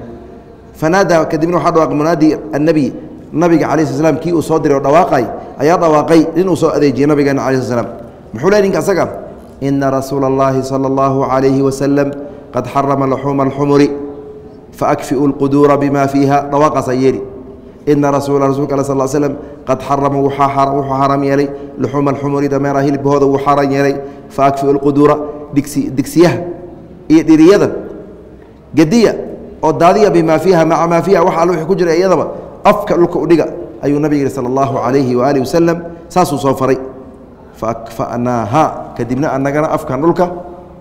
Fanaadaa kadibna waxaa dhawaaqay munaadi annebi nabiga cala sl slam kii uu soo diray oo dhawaaqay ayaa dhawaaqay nin soo adeejiyey nabigeena cala sl slam muxuu ley ninka asaga ina rasuula اllahi salى اllahu عalayhi wasalam qad xarama laxuuma alxumuri faakfiu اlquduura bima fiiha dhawaaqaasaa yeeli ina rasuula rasulka al sal slm qad xarama wuxuu xaaraam yeelay luxuuma alxumuri dameeraha hilibkahooda wuu xaaraan yeelay faakfiu lquduura digsi digsiyaha iyo dhiriyada gediya oo daadiya bimaa fiiha maca maa fiiha wax all wixii ku jira iyadaba afka dhulka udhiga ayuu nabig yihi sala allahu calayhi waaalih wasalam saasuu soo faray faakfanaaha kadibna annagana afkan dhulka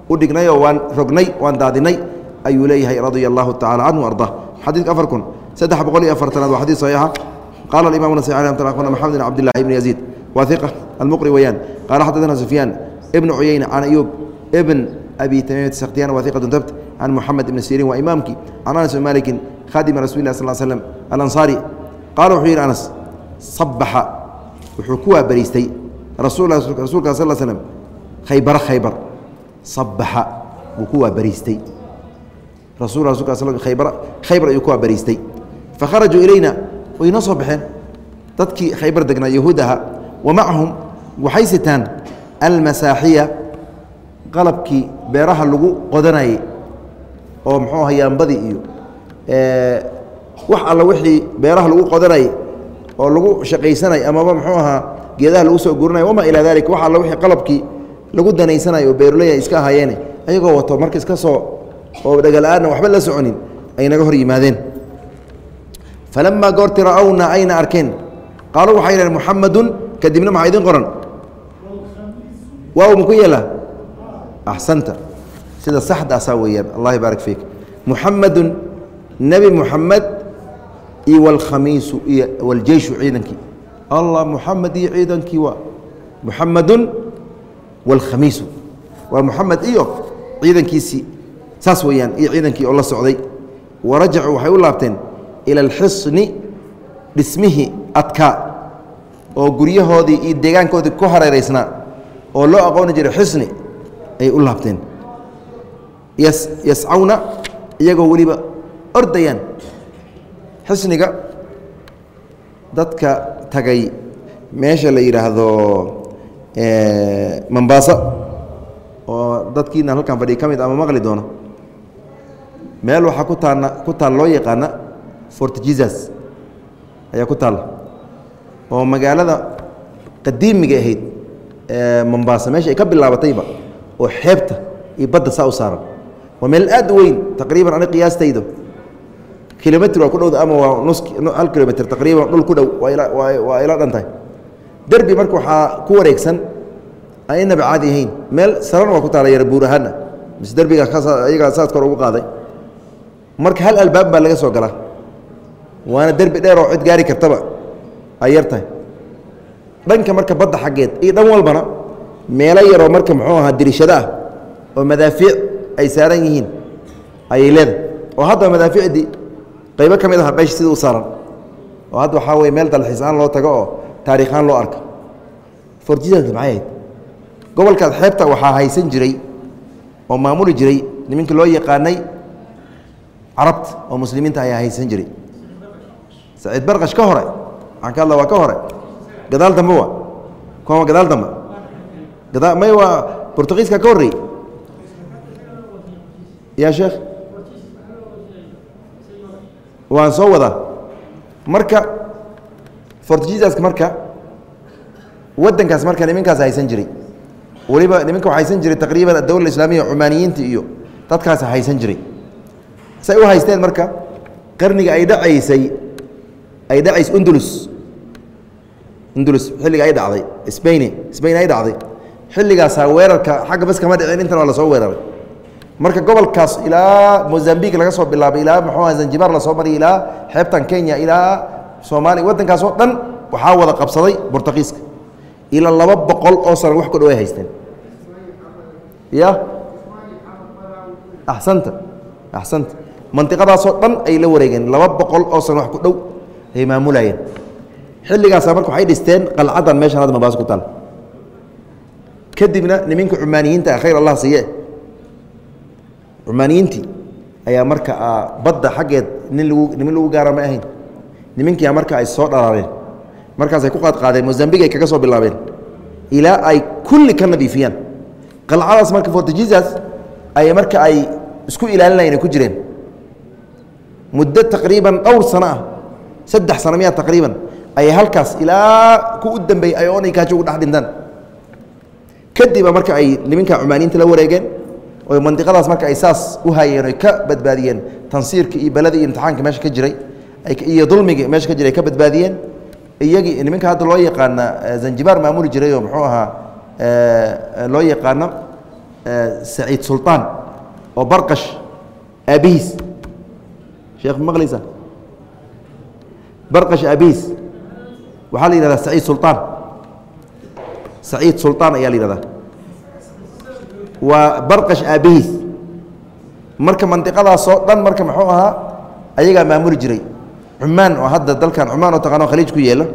u dhignayoo waan rognay waan daadinay ayuu leeyahay radia allahu tacala canhu arda xadiidka afar kun saddex boqol iyo afartanaad waa xadiis saxiixa. Qaala alimam nasai alih mt akhbarna maxamed bn cabdillahi ibn yaziid waa iqa almuqri weyaan qaala xadaثana sufyaan ibn cuyeyna can ayuub ibn abi tamiimat sakhtiyan waa iqatu tabt can muxamed ibn sirin waa imaamkii can anas bn malikin khadima rasuli lah sal slm alansaari. Qaala wuxuu yidhi anas sabaxa wuxuu ku waabariistay rasuulka sal slm khaybara khaybar sabaxa wuu ku waabariistay rasul khaybara khaybar ayuu ku waabariistay fakharajuu ilayna way noo soo baxeen. Dadkii khaybar degnaa yahuud aha wa macahum waxay sitaan almasaaxiya qalabkii beeraha lagu qodanayay oo muxuu yaambadii iyo wax alla wixii beeraha lagu qodanayay oo lagu shaqaysanay amaba muxuu ahaa geedaha lagu soo gurinaya wamaa ilaa dalik wax alla wixii qalabkii lagu danaysanayo oo beeruleya iska ahaayeene ayagoo wato marka iska soo oo dhagala-aanna waxba la soconin ay naga hor yimaadeen. Falamaa goorti ra'awna ayna arkeen. Qaaluu waxay dhaheen muxamadun kadibna maxaa idin qoran? Waaw maku yeela? Axsanta. Sida saxdaasaa weeyaan. Allah baarak fiik. Muxamadun nebi muxamed iyo wاlkhamiisu iyo wاljeyshu ciidankii allah muxamed iyo ciidankii waa muxamadun wاlkhamiisu waa muxamed iyo ciidankiisii saas weeyaan iyo ciidankii oo la socday. Warajacuu waxay u laabteen ila alxisni dhismihii adkaa oo guryahoodii iyo deegaankoodii ku hareeraysnaa oo loo aqooni jiray xisni ayay u laabteen. Yas yascawna iyagoo weliba ordayaan xisniga dadka tagay meesha la yidhaahdo mambaasa oo dadkiina halkan fadhiya ka mid ama maqli doono. Meel waxaa ku taana ku taal loo yaqaana fort jesus ayaa ku taalla oo magaalada qadiimiga ahayd mombaasa meesha ay ka bilaabatayba oo xeebta iyo badda saa u saaran. Waa meel aad u weyn taqriiban ani qiyaastaydo kilomitr waa ku dhowda ama waa nus hal kilomitr taqriiban dhul ku dhow waa ila dhan tahay. Derbi marka waxaa ku wareegsan aan inaba caadi ahayn meel sarana waa ku taala yara buur ahaana mise derbiga iyagaa saas kor ugu qaaday. Marka hal albaab baa laga soo galaa waana derbi dheer oo cid gaari kartaba ay yar tahay. Dhanka marka badda xaggeed iyo dhan walbana meelo yaroo marka muxuu ahaa dirishado ah oo madaafiic ay saaran yihiin ayay leedahay. Oo hadda madaafiicdii qaybo ka mid aha meesha sida u saaran. Oo hadda waxaa weye meel dalxiis-aan loo tago oo taariikhaan loo arko. Forjidaas maxay ahayd gobolkaas xeebta waxaa haysan jiray oo maamuli jiray niminka loo yaqaanay carabta oo muslimiinta ayaa haysan jiray. Saciid barkash ka hore waxaan ka hadla waa ka hore. Gadaal dambe wa kuwa gadaal dambe. May waa bortugiiska ka horreeyey ya sheekh waan soo wadaa marka fortjisaska marka waddankaas marka niminkaas haysan jiray. Weliba niminka waa haysan jiray taqriiban adowla islaamiya cumaaniyiinta iyo dadkaas haysan jiray. Say u haysteen marka qarniga ay dhacaysay ay dhacays undulus. Undulus xilliga ay dhacday. Sbain sbain ay dhacday. Xilligaasaa weerarka xagga bas kama dhicin intan waa la soo weeraray marka gobolkaas ilaa mozambique laga soo bilaabay ilaa muxuu aha zanjibar la soo mariyay ilaa xeebtan kenya ilaa soomaaliya waddankaas oo dhan waxaa wada qabsaday bortugiiska ilaa laba boqol oo sano wax ku dhow ay haysteen. Ya? Axsanta axsanta. Mantiqadaasoo dhan ay la wareegeen laba boqol oo sano wax ku dhow ay maamulayeen. Xilligaasa marka waxay dhisteen qalcadan meeshan hadda mabaas ku taal. Kadibna niminka cumaaniyiinta ah khayr allah siiye cumaaniyiintii ayaa marka badda xaggeed nin lagu nimin lagu gaara ma ahayn. Niminkia marka ay soo dhalaareen markaasay ku qaadqaadeen mozambiq ay kaga soo bilaabeen. Ilaa ay kulli ka nadiifiyaan. Qalcadaas marka fortjisas ay marka ay isku ilaalinayeen ay ku jireen. Muddo taqriiban dhowr sano ah saddex sano miyaa taqriiban ayay halkaas ilaa ku u dambeeyey ay oonay kaajo ugu dhex dhintaan kadiba marka ay niminka cumaaniyiinta la wareegeen oo mandiqadaas marka ay saas u haayeen oy ka badbaadiyeen tansiirkii iyo beladii iyo imtixaanka meesha ka jiray iyo dulmigii meesha ka jiray ay ka badbaadiyeen iyagii nimanka hadda loo yaqaana eh, zanjibaar maamuli jirayoo muxuu ahaa eh, loo yaqaano eh, saciid sulaan oo barqash aabihiis. Sheekh maqlaysa barqash aabihiis. Waxaa la yihahdaa saciid sulaan saciid sulaan ayaa la yihahdaa waa barqash aabihiis marka mandiqadaasoo dhan marka muxuu ahaa ayagaa maamuli jiray. Cumaan oo hadda dalkan cumaan oo taqaano khaliij ku yeelo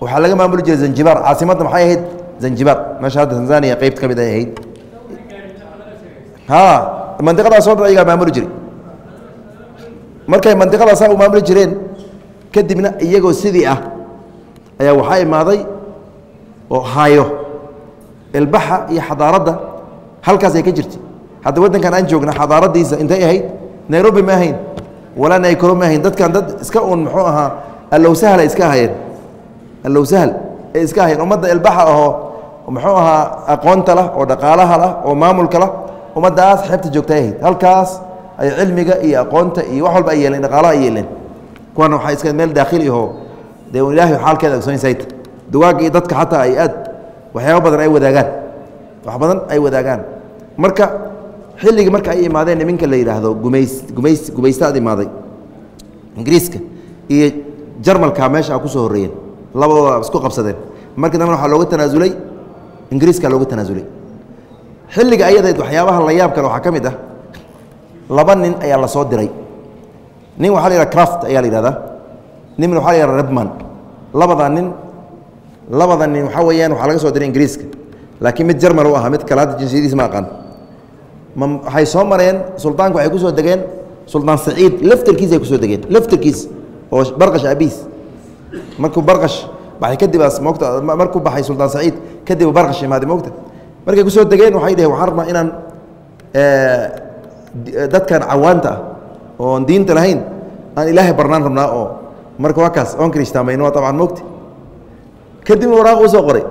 waxaa laga maamuli jiray zanjibaar. Caasimadda maxay ahayd? Zanjibaar. Meesha hadda tanzania qeybt ka mid ay ahayd. Ha mandiqadaasoo dhan ayagaa maamuli jiray. Markay mandiqadaasaa u maamuli jireen kadibna iyagoo sidii ah ayaa waxaa imaaday oo haayo ilbaxa iyo xadaaradda halkaasay ka jirtay hadda waddankan aan joogna xadaaradiisa intay ahayd nairobi ma ahayn walaa naykoro ma ahayn. Dadkan dad iska un muxuu ahaa allow sahla iska ahayeen allow sahl ay iska ahayeen ummadda ilbaxa ahoo muxuu ahaa aqoonta lah oo dhaqaalaha lah oo maamulka lah ummaddaas xeebta joogtay ahayd. Halkaas ay cilmiga iyo aqoonta iyo wax walba ay yeeleen dhaqaalaha ay yeeleen. Kuwana waxaa iska meel daakhili ahoo dee ilaahay xaalkeeda ogsoonsayta dugaagga iyo dadka xataa ay aad waxyaaba badan ay wadaagaan. Wax badan ay wadaagaan. Marka xilligii marka ay imaadeen niminka la yidhaahdo gumays gumays gumaystaad imaaday. Ingiriiska iyo jarmalka meesha a ku soo horreeyeen. Labadooda isku qabsadeen. Markii dambena waxaa looga tanaasulay ingiriiska looga tanaasulay. Xilliga ayadayd waxyaabaha la yaab kale waxaa ka mid ah laba nin ayaa la soo diray. Nin waxaa la yidhaha craft ayaa la yidhahdaa ninna waxaa la yidhaha rebman labada nin labada nin waxaa weeyaan waxaa laga soo diray ingiriiska. Laakiin mid jarmal u ahaa mid kale hadda jinsiyadiis ma aqaan. Waxay soo mareen suldaanku waxay ku soo degeen suldaan saciid laftarkiis ay ku soo degeen laftarkiis oo barqash abiis. Markuu barqash baxay kadibaas moogta markuu baxay suldaan saciid kadib barqash imaaday moogta markay ku soo degeen waxay dhaheen waxaan rabnaa inaan dadkan cawaanta ah oon diinta lahayn aan ilaahay barnaan rabnaa oo. Marka waa kaas oon kirishtaamayn waa tabcan moogta kadibna waraaq u soo qoray.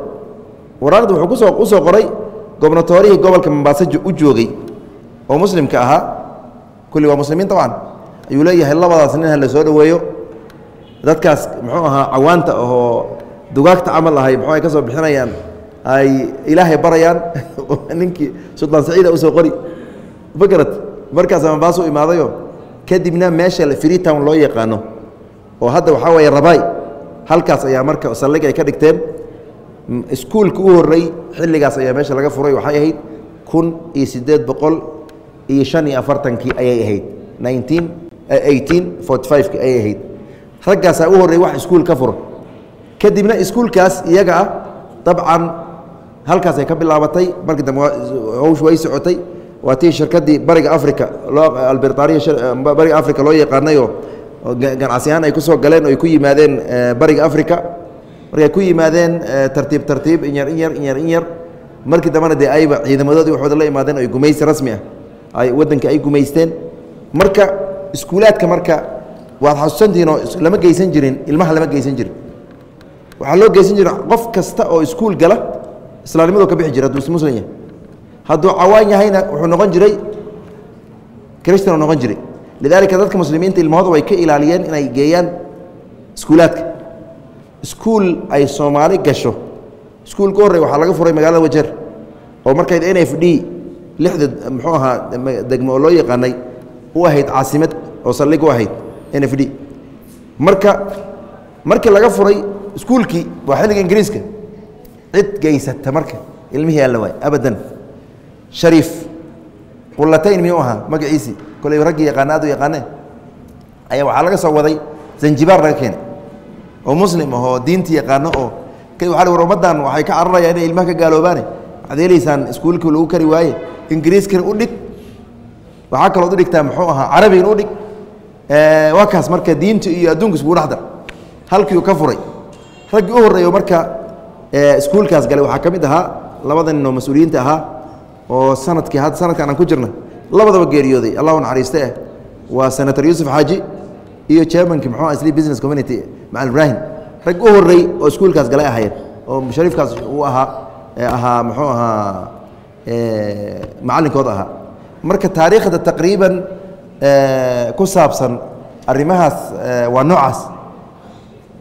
Waraaqda wuxuu ku soo u soo qoray gobnatorihii gobolka mombaaso u joogay. Oo muslimka ahaa kulli waa muslimiin tabcan ayuu leeyahay labadaas nin ha la soo dhoweeyo dadkaas muxuu ahaa cawaanta ahoo dugaagta camal ahay muxuu ay ka soo bixinayaan ay ilaahay barayaan. Ninkii suldaan saciida u soo qori. Fakrad markaasa mombaaso u imaadayo kadibna meesha freetown loo yaqaano. Oo hadda waxaa weeye rabaay halkaas ayaa marka saldhig ay ka dhigteen iskuulka u horrey xilligaas ayaa meesha laga furay waxay ahayd kun iyo siddeed boqol iyo shan iyo afartankii ayay ahayd. Nineteen eighteen forty fiveki ayay ahayd. Raggaasaa u horrey wax iskuul ka furo kadibna iskuulkaas iyaga ah dabcan halkaasay ka bilaabatay markii dambe hawsh way socotay. Waa tii shirkaddii bariga africa loo albertariya bariga africa loo yaqaanayoo ganacsiyahaan ay ku soo galeen oo ay ku yimaadeen bariga africa markay ku yimaadeen tartiib tartiib inyar inyar inyar inyar markii dambena dee ayba ciidamadoodii waxooda la imaadeen ay gumaysi rasmi ah. Ay waddanka ay gumaysteen. Marka iskuulaadka marka waad xasuusantihiin oo lama geysan jirin ilmaha lama geysan jirin. Waxaa loo geysan jira qof kasta oo iskuul gala islaamnimadoo ka bixi jira hadduu muslim yahay. Hadduu cawaan yahayna wuxuu noqon jiray christian noqon jiray lidaalika dadka muslimiinta ilmahooda way ka ilaaliyeen inay geeyaan iskuulaadka. Iskuul ay soomaali gasho. Iskuulka horrey waxaa laga furay magaalada wajeer oo markayd n f d lixda muxuu ahaa degmo oo loo yaqaanay u ahayd caasimad oo saldhig u ahayd n f d. Marka markii laga furay iskuulkii waa xilliga ingiriiska cid geysata marka ilmihii alla waay abadan. Shariif qulatayn miyuu ahaa magaciisii koley raggii yaqaana aad u ayaa waxaa laga soo waday zanjibaar laga keenay oo muslim ah oo diinta yaqaano oo waa war ummaddan waxay ka cararayaan inay ilmaha ka gaaloobaane. Waxaad helaysaan iskuulkii lagu kari waaye ingiriiskana u dhig. Waxaa kalood u dhigtaa muxuu ahaa carabigana u dhig. Waa kaas marka diinta iyo adduunka iskugu dhexdar halkiiu ka furay. Raggii u horreeyo marka iskuulkaas galay waxaa ka mid ahaa labada nin oo mas'uuliyiinta ahaa oo sannadkii sanadkan aan ku jirna labadaba geeriyooday. Allahu naxariiste ah waa senator yuusuf xaaji iyo chairmankii muxuu isli business community macalin ibraahim rag u horrey oo iskuulkaas galay ahaayeen oo shariifkaas uu ahaa ahaa muxuu ahaa macallinkooda ahaa. Marka taariikhda taqriiban ku saabsan arrimahaas waa noocaas.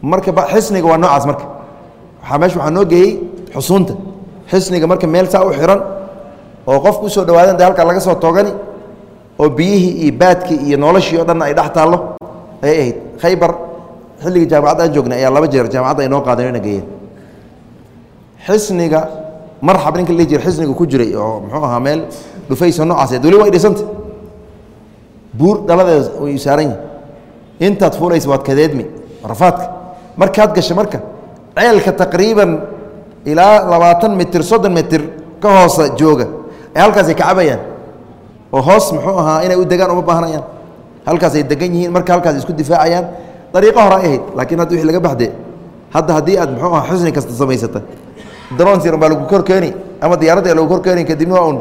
Marka xisniga waa noocaas marka. Waxaa meesha waxaa noo geeyey xusuunta. Xisniga marka meel saa u xiran oo qofku u soo dhawaadan de halkaa laga soo toogani oo biyihii iyo baadkii iyo noloshii o dhan ay dhex taallo ayay ahayd. Khaybar xilligii jaamacadda aan joognay ayaa laba jeer jaamacadda ay noo qaadeen ina geeyeen. Xisniga marxab ninka la dhihi xisniga ku jiray oo muxuu ahaa meel dhufayso noocaas weli way dhisanta buur dhaladeeda way saaran yihiin intaad fuulaysa waad kadeedmi rafaadka markaad gasho marka ceelka taqriiban ilaa labaatan mitir soddon mitir ka hoosa jooga ee halkaasay ka cabayaan. Oo hoos muxuu ahaa inay u degaan uma baahnayaan halkaasay degan yihiin marka halkaas isku difaacayaan dariiqo hore ay ahayd laakiin hadda wixii laga baxde hadda haddii aad muxuu ahaa xusni kasta samaysata. Daroon siran baa lagu kor keeni ama diyaaradda lagu kor keeni kadibna waa un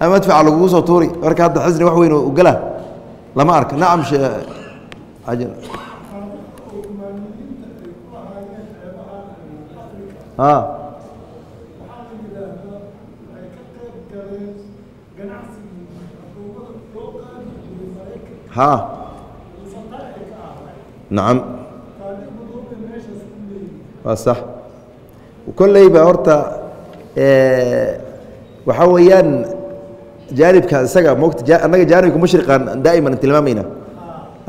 ama madfaca lagugu soo tuuri marka hadda xusni wax weyn u gala. Lama arka. Nacam ajal a ha. Nacam waa sax. Kolleyba horta waxaa weeyaan jaanibka isaga mogta annaga jaanibka mushriqan daa'iman tilmaamayna.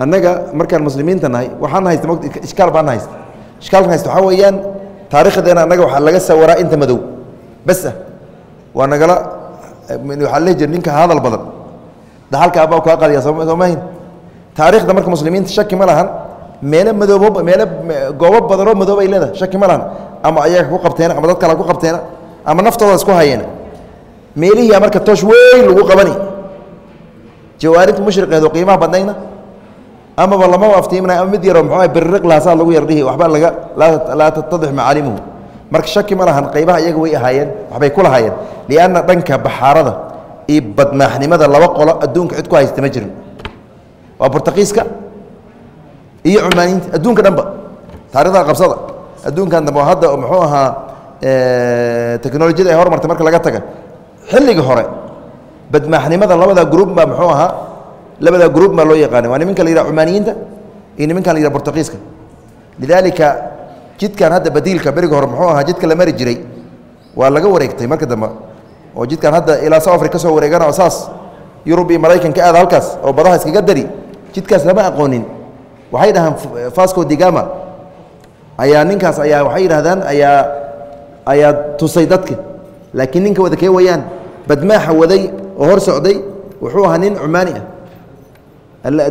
Annaga markaan muslimiinta nahay waxaan haysta mota ishkaal baan haysta ishkaalkan haysta waxaa weeyaan taarikhdeena annaga waxaa laga sawaraa inta madow. Bes ah waa nagala waxaa lehi jira ninka hadal badan daxalka abaa kaa qadiya soomahin taarikhda marka muslimiinta shaki ma lahan. Meelo madoobo meelo goobo badanoo madoob ay leedahay shaki ma lahan. Ama ayaga ku qabteena ama dad kale ku qabteena ama naftooda isku hayeena meelihiia marka toosh weyn lagu qabani. Jawaarinta mushriqeedo qiimaha badnayna. Amaba lamaba aftiimina ama mid yaro muxuu biriq laasaa lagu yar dhihi waxba laga laa tattadix macaalimuhu. Marka shaki ma lahan qaybaha iyaga way ahaayeen waxbay ku lahaayeen lianna dhanka baxaarada iyo badmaaxnimada laba qolo adduunka cid ku haysta ma jirin. Waa bortakiiska iyo cumaaniyiinta adduunka dhanba taarikhda qabsada. Adduunkan dambe hadda muxuu ahaa teknolojiyada ay hormartay marka laga taga xilligii hore badmaaxnimada labada gruub baa muxuu ahaa labada gruub baa loo yaqaana waa nimanka la yidhaha cumaaniyiinta iyo nimankan la yidhaha bortakiiska lidaalika jidkan hadda badiilka beriga hore muxuu ahaa jidka la mari jiray waa laga wareegtay marka dambe oo jidkan hadda ilaa south africa ka soo wareegana oo saas yurub iyo maraykan ka aada halkaas oo badaha iskaga dari jidkaas lama aqoonin. Waxay dhahaan fasco digama ayaa ninkaas ayaa waxay yidhahdaan ayaa ayaa tusay dadka. Laakiin ninka wada kee wayaan badmaaxa waday oo hor socday wuxuu ahaa nin cumaani ah.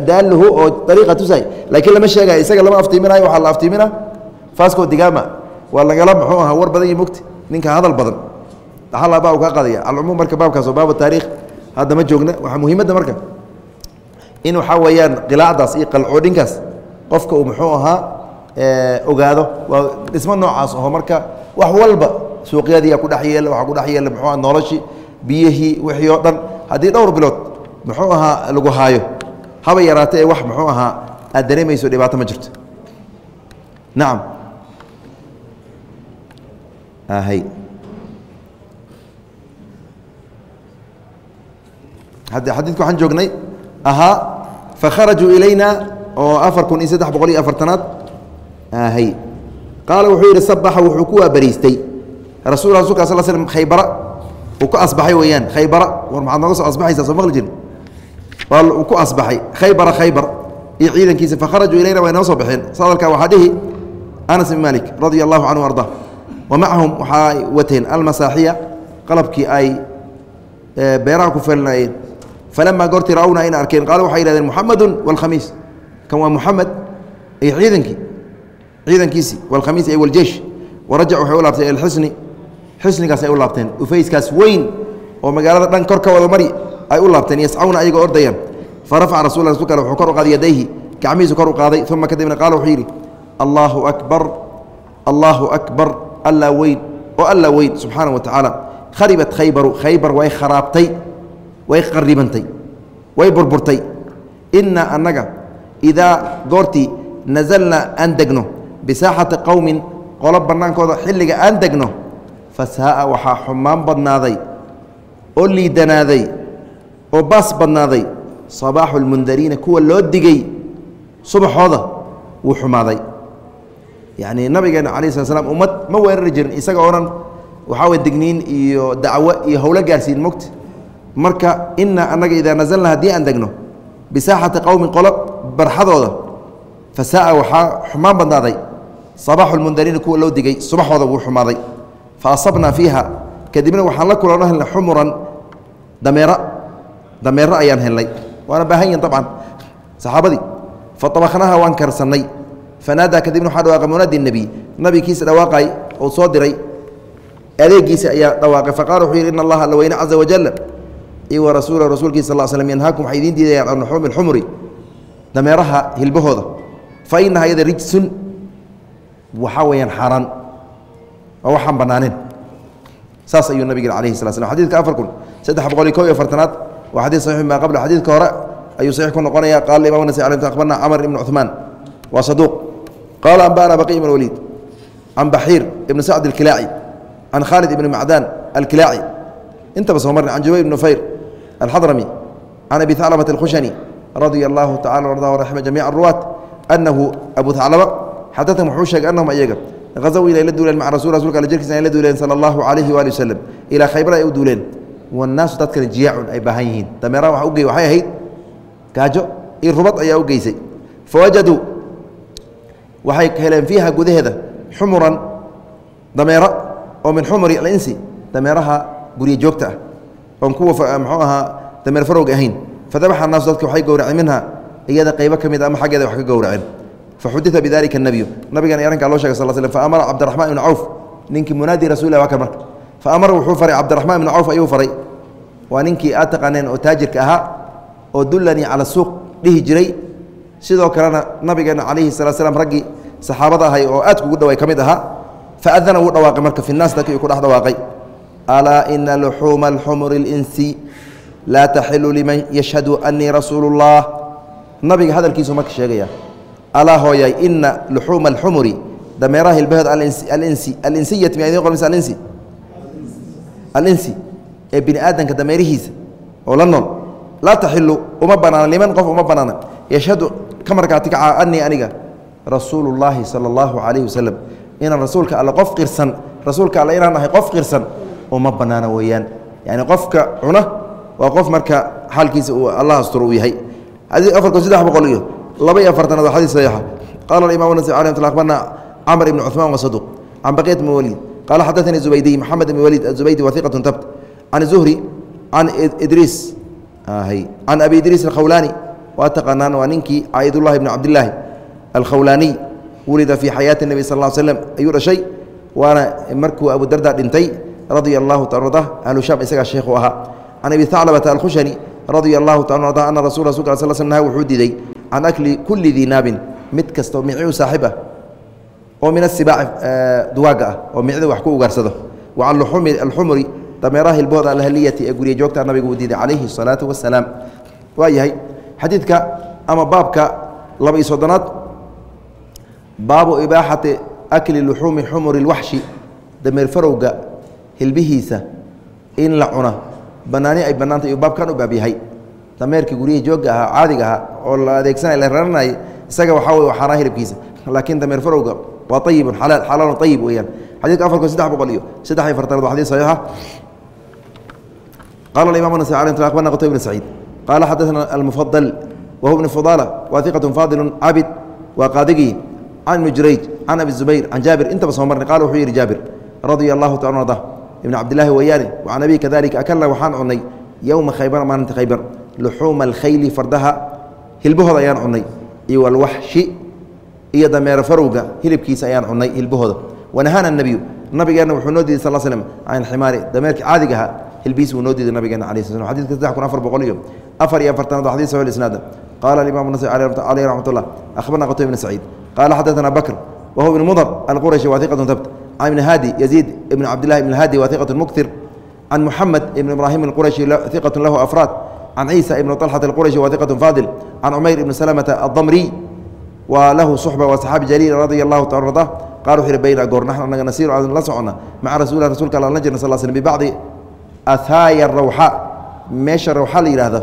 Daaluhu oo ariiqa tusay. Laakiin lama sheegaya isaga lama aftiiminayo waxaa la aftiimina fasco digama waa lagala muxuu ahaa war badan iyo mugti. Ninka hadal badan dhaxal baa u kaa qadaya alcumuum marka baabkaas oo baab taariikh. Hadda ma joogna waxaa muhiimadda marka. In waxaa weeyaan qilaacdaas iyo qalcoodhinkaas qofka uu muxuu ahaa ogaado. Waa dhismo noocaas aho marka wax walba suuqyadiia ku dhex yeela waxaa ku dhex yeela muxuu aha noloshii biyihii wixii oo dhan. Haddii dhowr bilood muxuu ahaa lagu haayo haba yaraata ee wax muxuu ahaa aad dareemayso dhibaato ma jirto. Nacam hay xadiidka waxaan joognay ahaa fakharajuu ilayna oo afar kun iyo saddex boqol iyo afartanaad hay qaala wuxuu yidhi sabaxa wuxuu ku waabariistay. Rasul rasulka sal slm khaybara. Uu ku asbaxay weeyaan khaybara. War maxaad nooga soo asbaxaysaa soo maqli jirin. Waa uu ku asbaxay khaybara khaybar. Iyo ciidankiisa fakharajuu ilayna way noo soo baxeen. Sadalka waxaa dhihi anas bin malik radia allahu canhu arda wa macahum waxaay wateen almasaaxiya qalabkii ay beeraha ku feelinayeen falamaa goortii ra'awna ayna arkeen qaala waxay yihahdeen muxamadu wاlkhamiis kan waa muxamed iyo ciidankii ciidankiisii wاlkhamiis ay waljeish warajac waxay u laabteen ilxisni xisnigaas ay u laabteen ufayskaas weyn oo magaalada dhan kor ka wada mari ay u laabteen yascawna ayagoo ordayaan farafaca rasul rasulka wuxuu kor u qaaday yadayhi gacmihiisu kor u qaaday uma kadibna qaala wuxuu yidhi allaahu akbar allaahu akbar allaa weyn oo allaa weyn subxaana wa tacaala kharibat khaybaru khaybar way kharaabtay way qaribantay way burburtay. Inaa annaga idaa goortii nasalnaa aan degno bisaaxati qowmin qolo bannaankooda xilliga aan degno fasaa'a waxaa xumaan badnaaday oo liidanaaday oo baas badnaaday. Sabaaxu lmundariina kuwa loo digay subaxooda wuu xumaaday. Yacnii nabigeena calayi slat slam ummad ma weerari jirin isaga oonan waxaa way digniin iyo dacwo iyo howlo gaarsiin mogta marka inaa annaga idaa nasalna haddii aan degno bisaaxati qowmin qolo barxadooda fasaa'a waxaa xumaan badnaaday. Sabaaxu lmundariina kuwa loo digay subaxooda wuu xumaaday. Fa asabnaa fiiha kadibna waxaan la kulano helnay xumuran dameera. Dameero ayaan helnay. Waana baahan yihiin abcan saxaabadii faabaknaha waan karsannay. Fanaadaa kadibna waxaa dhawaaqay munaadi nebiy nabigiisa dhawaaqay oo soo diray. Adeegiisa ayaa dhawaaqay. Faqala wuxuu yidhi in allaha alla weyne caza wajal iyo rasuula rasuulkiisa sal slm yanhaakum waxay idiin diidayaan can nuxuumi dameeraha hilbahooda fa inaha iyada rijsun waxaa weeyaan xaaraan oo waxaan bannaaneen saas ayuu nabig alayhi sala slam xadidka afar kun saddex boqol kob iyo afartanaad waa xadid saxiix maa qabla xadiidka hore ayuu saxiix ku noqonaya qala imam nasai alay akhbarna camr ibn cuثmaan waa saduuq qaala anba'ana baqi ibn waliid can baxiir ibn sacd alkilaaci can khaalid ibn macdaan alkilaaci intaba soo marna can jubayr ibn nufayr can abi haclabat alkhushani radia allahu tacala arda waraxima jamiica aruwaat anahu abu haclaba xadatam wuxuu sheegay anahum ayaga hazaw inay la duuleen maca rasul rasulka jirkiisa inay la duuleen sala allahu calayhi waali wasalam ilaa khaybar ay u duuleen wannaasu dadkana jiyaacun ay baahan yihiin dameeraha waxa ugey waxay ahayd gaajo iyo rubad ayaa u geysay fawajaduu waxay heleen fiiha gudaheeda xumuran dameero oo min xumuri alinsi dameeraha guryo joogta ah oon kuwa muxuu ahaa dameer farowga ahayn. Fadabaxa annaasu dadka waxay gowraceen minha iyada qaybo ka mid ama xaggeeda wax ka gowraceen faxudita bidalika الnabiyu nabigana arrinkaa loo shegay sal sl faamara cabdiraxmaan ibn cawf ninkii munaadi rasulilah waa kan marka. Faamara wuxuu faray cabdiraxmaan ibn cawf ayuu faray. Waa ninkii aad taqaaneen oo taajirka ahaa oo dullanii cala suuq dhihi jiray. Sidoo kalena nabigeena calayhi salaa slam raggii saxaabada ahay oo aad kugu dhaway ka mid ahaa faadana wuu dhawaaqay marka fi naas dadkii ku dhex dhawaaqay alaa ina luxuuma alxumuri اlinsi laa taxilu liman yashhadu anii rasuulu اllah nabiga hadalkiisu marka sheegaya alaa hooyay ina luxuuma alxumuri dameeraha hilbaheed alinsi alinsiyati miyaa idin qormaysa alinsi alinsi ee bini aadamka dameerihiisa oo la nool laa taxilu uma banaana liman qof uma banaana yashhadu ka markaati kaca anii aniga rasuulu llaahi sala allahu calayhi wasalam inaan rasuulka alle qof qirsan rasuulka alle inaan ahay qof qirsan uma banaana weeyaan. Yacni qofka cuna waa qof marka xaalkiisa uu allah asturo uu yahay. Xadiis afar kun saddex boqol iyo laba iyo afartanaad waa xadiis saxiixa. Qaala alimaam nasi alay mt akhbarna camr ibn cuثmaan wa saduq can baqiyat ibn waliid qaala xadaثanii zubaydiy maxamed ibn waliid azubaydi wahiqatu tabt can zuhri can idriis can abi idriis alkhawlaani. Waa taqaanaan waa ninkii caa'idullahi bni cabdillaahi alkhawlaaniy wulida fii xayaati nebi sal slam ayuu dhashay waana markuu abudarda dhintay radia allahu ta arda ahlu sham isagaa sheekhu ahaa can abi haclabata alkhushani radia allahu ta arda ana rasul rasulka sl sl naha wuxuu diiday can akli kulli dii naabin mid kastao miciu saaxib ah oo min asibaaci duwaagga ah oo micda wax ku ugaarsado wa can luxumi alxumri dameeraha hilbahooda alhaliyati ee gurya joogta nabigu uu diiday calayhi الsalaatu wasalaam waa yahay xadiidka ama baabka laba iyo soddonaad baabu ibaaxati akli luxuumi xumuri اlwaxshi dameer farowga hilbihiisa in la cuna banaani ay bannaanta iyuu baabkan u baab yahay dameerkii guryihii joogga ahaa caadiga ahaa oo la adeegsanay la raranayay isaga waxaa wey xaaraan hilibkiisa laakiin dameer farowga waa ayibun alaal xalaalun ayib weeyaan xadidka afar kun saddex boqol iyo saddex iyo fartanaad waa xadis saxiixa qala imam nas abarna qtay bn saciid qaala xadaثna almufadل wahuwa bn fudala wa iqaة faadilu cabid waa qaadigii can ibni jurayj can abi zubayr can jaabir intaba soo marnay qala wuxuu yidhi jaabir radia allahu taala arda ibn cabdillahi weeyaane wacan abi kadalika akalna waxaan cunay yowma khaybar maalinta khaybar. Luxuuma alkhayli fardaha hilbahooda ayaan cunay. Iyo alwaxshi iyo dameero farowga hilibkiisa ayaan cunay hilbahooda. Wanahaana nebiyu nabigeenna wuxuu noo diiday sal slm can ximaari. Dameerkii caadiga ahaa hilbihiis wuu noo diiday nabigeena ala sl xadidka saddex kun afar boqol iyo afar iyo afartanaad waa xadis saxi isnaada qaala alimaam nasai caleyh raxmat ullah akhbarna qutay bn saciid qaala xadaثana bakr wahuwa ibn mudar alqurashi wahiqatu tabt can ibni haadi yaziid ibn cabdillahi ibn haadi wahiqatu muktir can muxamed ibn ibraahim alqurashi hiqatu lahu afraad can ciisa ibn طalxat alqurashi wahiqatu faadil can cumayr ibn salamata adamriy wa lahu suxba waa saxaabi jaliil radia allahu taala arda qala wuxu yihi bayna goor naxnu anaga nasiiru aan la socona maca rasuulilah rasulka alla la jirna sal slm bibacdi ahaaya rawxa meesha rawxa la yidhaahdo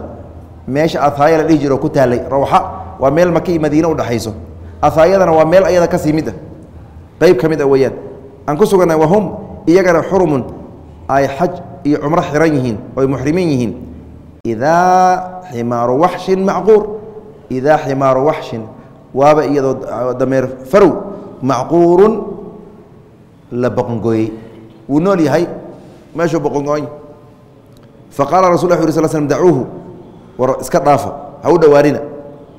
meesha ahaaya la dhihi jiro ku taalay rawxa waa meel maka iyo madiine udhexayso ahaayadana waa meel ayada ka sii mid ah qeyb ka mid ah weeyaan aan ku suganay wahum iyagana xurumun ay xaj iyo cumro xiran yihiin oy muxrimiin yihiin. Idaa ximaaru waxshin macquur idaa ximaaru waxshin waaba iyadoo dameer farow macquurun la boqongooyey. Wuu nool yahay meeshuu boqongooy faqaala rasul ll uri sl slm dacuuhu war iska dhaafa ha u dhowaanina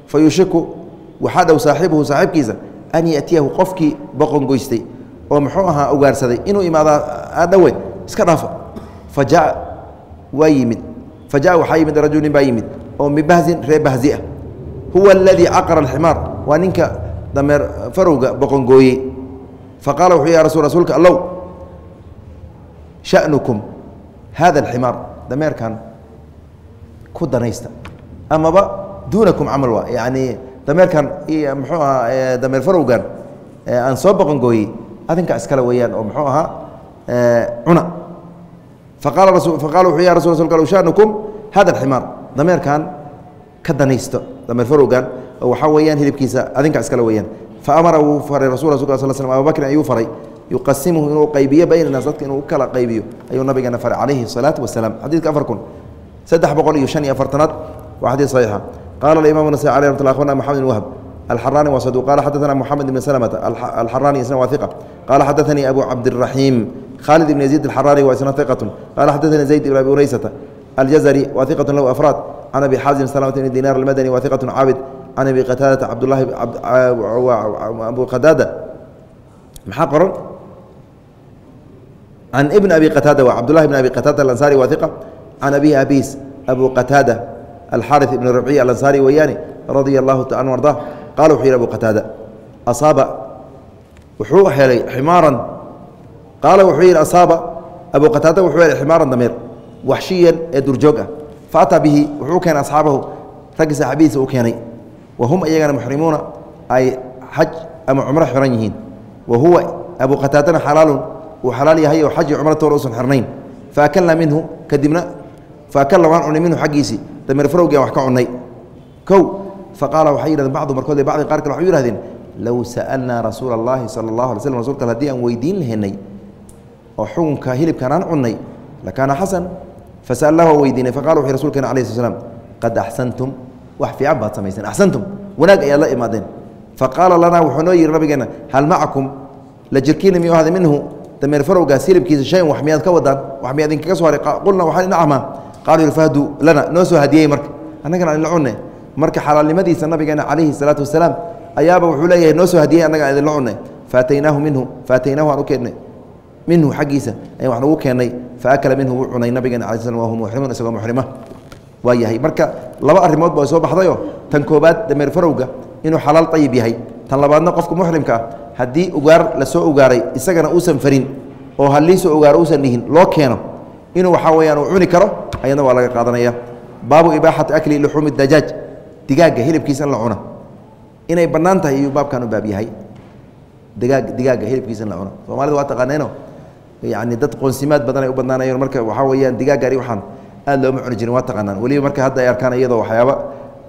fa waxaa dhow saaxibuhu saaxiibkiisa an yatiyahu qofkii boqongoystay oo muxuu ahaa ugaarsaday inuu imaadaa dhowe iska dhaafa fa waa yimid. Fa waxaa yimid rajul nin baa yimid oo min ree bahzi ah. Huwa aladii caqara alximaar waa ninka dameer farowga boqongooyey fa qaala wuxuu ya rasul rasuulka allow sha'nukum hada alximaar. Dameerkan ku danaysta. Amaba duunakum camal waa yacni dameerkan muxuu ahaa dameer farowgan aan soo boqongooyey adinka iskale weeyaan oo muxuu ahaa cuna. Faqala wuxuu ya rasul rasulka allow sha'nukum hada alximaar dameerkan ka danaysto dameer farowgan waxaa weeyaan hilibkiisa adinka iskale weeyaan. Fa amara wuu faray rasul rasulka sal slm abubakrin ayuu faray yuqasimuhu inuu qaybiyo bayna naas dadka inuu kala qaybiyo ayuu nabigeena faray calayhi الsalaatu wasalaam xadiidka afar kun saddex boqol iyo shan iyo afartanaad waa xadiid saxiixa. Qaala aimam nasai alih ramat akhbarna moxamed bn wahb alxarani waa saduq qala xadaثana moxamed bn slmta alxarani isna waa iqa qala xadaثanii abu cabdiraxiim khaalid ibn yaziid alxarani waa isna iqatu qala xadaثani zayd ibn abi ureysata aljazri waa iqatu lahu afraad can abi xaazim slmt bn dinar almadani waa iqatu caabid can abi qataadata cabdulahi abu qataada maxaa qoran can ibn abi qataada waa cabdullahi bn abi qataada alansari waa iqa can abihi abiis abu qataada alxaariث ibn rabciy alansaari weeyaane qala wuxuu yidhi abu qataada asaaba wuxuu helay ximaaran qaala wuxuu yidhi asaaba abu qataada wuxuu helay ximaaran dameer waxshiyan ee durjoog ah faataa bihi wuxuu keenay asxaabahu raggi saaxiibadiisa u keenay wa hum iyagana muxrimuuna ay xaj ama cumro xiran yihiin wa huwa abu qataadana xalaalun uu xalaal yahay oo xaji cumro toona usan xirnayn faakalna minhu kadibna faakalna waan cunay minhu xaggiisii dameer farowgian wax ka cunnay kow faqaala waxay yidhahdeen bacdu markood bacdi qaar kale waxay yihahdeen low sa'alnaa rasuula allahi sala allahu alay slm rasulka haddii aan weydiin lahaynay oo xukunka hilibkan aan cunnay lakaana xasan. Fasa'alnah waa weydiinay faqala wuxu rsulkeena alayh sl slam qad axsantum. Wax fiican baad samayseen axsantum. Wanaag ayaad la imaadeen. Faqaala lanaa wuxuu noo yihi nabigeenna hal macakum la jirkiina miyuu ahda minhu? Dameer farowgaas hilibkiisa shayan wax miyaad ka wadaan? Wax miyaad idinkaga soo haray qulna waxaan nacma qaaluu ilfahdu lana. Noo soo hadiyey marka. Annagana aan idinla cunne marka xalaalnimadiisa nabigeena calayhi salaatu wasalaam ayaaba wuxuu leeyahay noo soo hadiyey annaga idinla cunne faataynaahu minhu faataynaahu aan u keennay minhu xaggiisa ayaan wax keennay faakala minhu wuu cunay nabigeena alay slam wahu muxrimuun isagoo muxrima waa yahay. Marka laba arrimood ba soo baxdayo. Tan koobaad dameer farowga inuu xalaal ayib yahay. Tan labaadna qofka muxrimka ah haddii ugaar la soo ugaaray isagana uusan farin oo haliisoo ugaaro uusan dhihin loo keeno inuu waxaa weyaan uu cuni karo ayadna waa laga qaadanaya. Baabu ibaaxati akli luxuumi dajaaj digaagga hilibkiisa in la cuna inay bannaan tahay iyuu baabkan u baab yahay. Digaag digaagga hilibkiisa in la cuno. Soomaalida waa taqaaneeno yani dad qoonsimaad badan ay u badnaanayen marka waxaa weyaan digaaggaani waxaan aad looma cuni jirin waa taqaanaan. Weliba marka hadda ay arkaan iyadoo waxyaaba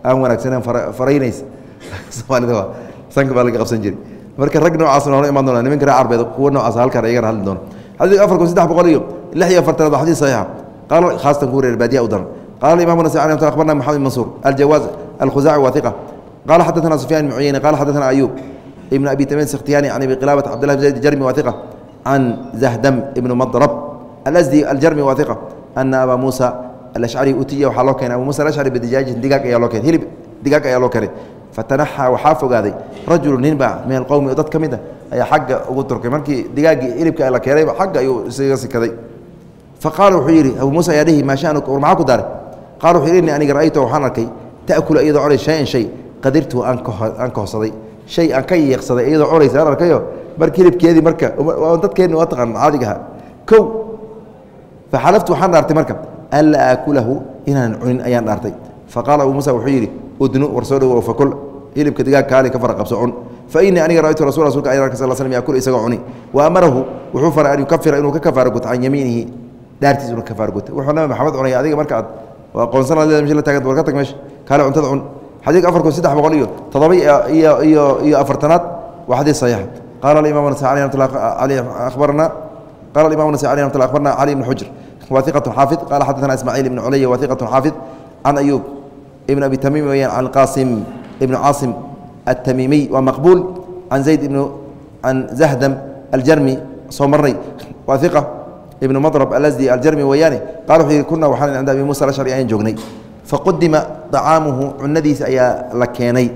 aan wanaagsaneen faraynaysa. Soomaalida waa sanka baa laga qabsan jiray. Marka rag noocaasna waa imaan doona nimanka reer carbeed kuwa noocaas halkaan iyagana hadli doona xadiidka afar kun saddex boqol iyo lix iyo afartanaad waa xadiid saxiixa qaala khaasatan kuwa reer baadiya u daran. Qaala imam nasi alih akhbarna maxamed mansuur aljawaaz alkhuzaaci waa iqa qaala xadaثana sufyan ibn cuyeyne qala xadaثana ayub ibn abi tamiim sikhtiyani can abi qilaabata cabdillah bn zayd jarmi waa iqa can zahdam ibn madrab alasdi aljarmi waa iqa ana aba muusa alashcari utiya waxaa loo keenay abu musa alashcari bidijaajin digaag ayaa loo keenay hilib digaag ayaa loo keenay fatanaxaa waxaa fogaaday rajulu ninba min alqowmi oo dad ka mid a ayaa xagga ugu turkay markii digaaggii hilibka la keenayba xagga ayuu isaga sikaday faqaala wuxuu yidhi abu muusa ayaa dhihi maa shanuka war maxaa ku daaray qaala wuxuu yidhi inni aniga ra'aytu waxaan arkay ta'kulu iyadoo cunay shay-an shay qadirtu aan aan kahorsaday shay aan ka yeeqsaday iyadoo cunaysa aan arkayo marka hilibkeedii marka dadkeenni waa taqaan caadigaha. Kow faxalaftu waxaan dhaartay marka anlaa aakulahu inaanan cunin ayaan dhaartay. Faqaala abu muusa wuxuu yidhi udnu war soo dhowow fakul hilibka digaag kaali ka fara qabso cun fa innii aniga ra'aytu rasul rasulka ayaan arkay sal slm yakul isagoo cuni. Wa amarahu wuxuu faray an yukafira inuu ka kafaaro guto can yamiinihi. Dhaartiis inuu ka kafaaro guto. Wuxuu nabi maxamed ka meesha kaale cuntada cun xadiidka afar kun saddex boqol iyo toddoba iyo iyo iyo afartanaad waa xadiid saxiixa qaala alimam nasai alih ramat ali akhbarna qala alimam nasai alih ramat akhbarna cali ibn xujr wa iqatu xaafid qala xadathana ismaaciil ibn culaya wa iqatu xaafid can ayuub ibn abi tamiim weyaan can qaasim ibn caasim التميمي ومقبول عن زيد بن عن زهدم الجرمي soo marnay waa ثiقة iبن مضرب الأزدي الجرمي weeyaane qال وxuu yihi kuna waxaan cinda abi muسى الأشعري ayaan joognay faqudima طacaamuhu cunadiisa ayaa la keenay.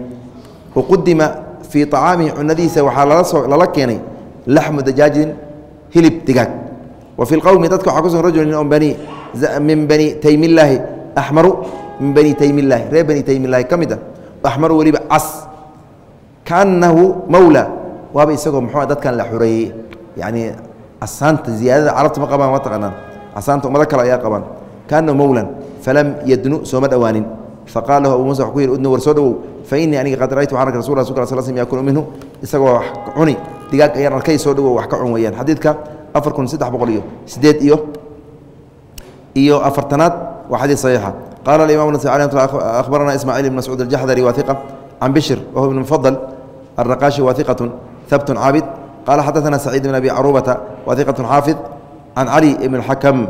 waqudima fii طacaamihi cunadiisa waxaa lala keenay laxmu dajaajin hilib digaag. wa fi lqowmi dadka waxaa ku sugan rajul min bani taymillaahi axmaru min bani taymillaahi reer bani taymillaahi ka mid ah. axmaru weliba cas. kaanahu mawla waaba isagoo muxuu dadkan la xoreeyey yacni asaanta ziyaadada carabta ma qabaan ma taqaanaan. asaanta ummado kale ayaa qabaan. kaanahu mawlan falam yadnu sooma dhowaanin faqaa lahu abu musa wuu yih udnu war soo dhawow fainii aniga qad raytu waan ark rasul s sl sl yakunu minhu isagoo wax cuni digaag ayaan arkay soo dhawow wax ka cun weyaan xadiidka afar kun saddex boqol iyo sideed iyo iyo afartanaad waa xadiid saxiixa qaala aimam nasai ahbarana ismaaciil ibn mascuud aljaxdari waaiqa can bishr wahuwa ibn mufadal alraqaashi waaiqatu habtun caabid qaala xadaana saciid bn abi carubata waaiqatu xaafid can cali ibn xakam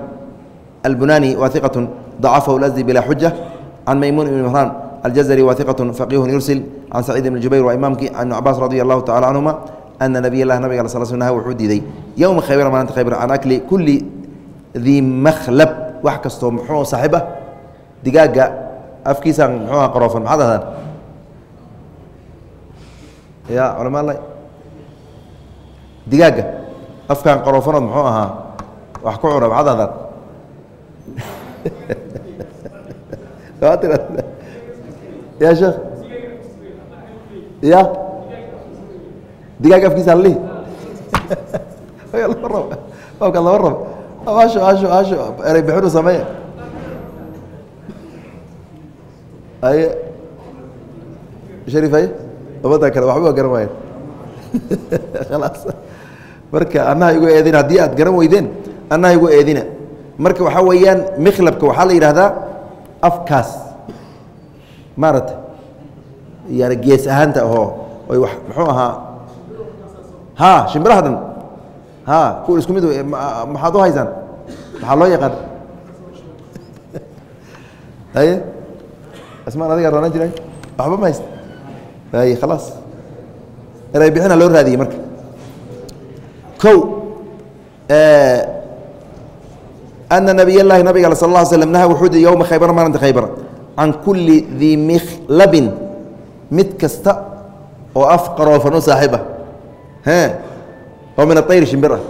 albunaani waaiqatu ضعفه الأزدي بلا حجة عن ميمون بن مهران الجزري واثقة فقيه يرسل عن سعيد بن جبير وإمامك عن عباس رضي الله تعالى عنهما أن نبي الله نبي صلى الله عليه وسلم وحودي دي يوم خيبر ما أنت خيبر عن أكل كل ذي مخلب وحكستو محو صاحبه دقاقة أفكيسا محوها قروفا هذا هذا ya culama alla digaaga afkan qaroofanood muxuu ahaa wax ku cuna macadadan ya sheekh ya. Digaaga afkiisa allihi laba rab afka laba rab asho asho asho erey bixinu sameeya aye sharif aye umada kale waxba garan waayeen khalaas marka annaha igu eedina haddii aad garan weydeen annaha igu eedina marka waxaa weeyaan mikhlabka waxaa la yidhahdaa afkaas. Maaragtay? Yani gees ahaanta ahoo oy wa muxuu ahaa? Ha shimbiraha dhan ha kuwa isku mid maxaad u haysaan? Maxaa loo yaqaan. Haye? Asmaan adiga roonaan jiray. Waxba ma haysta. Y khalaas eray bixina loo raadiyey marka. Kow ana nabiy llahi nabiga al sal slm naha wuxuu di yowma khaybara maalinta khaybara can kulli dii mikhlabin mid kasta oo af qaroofan u saaxiib ah oo min aطayri shimbir ah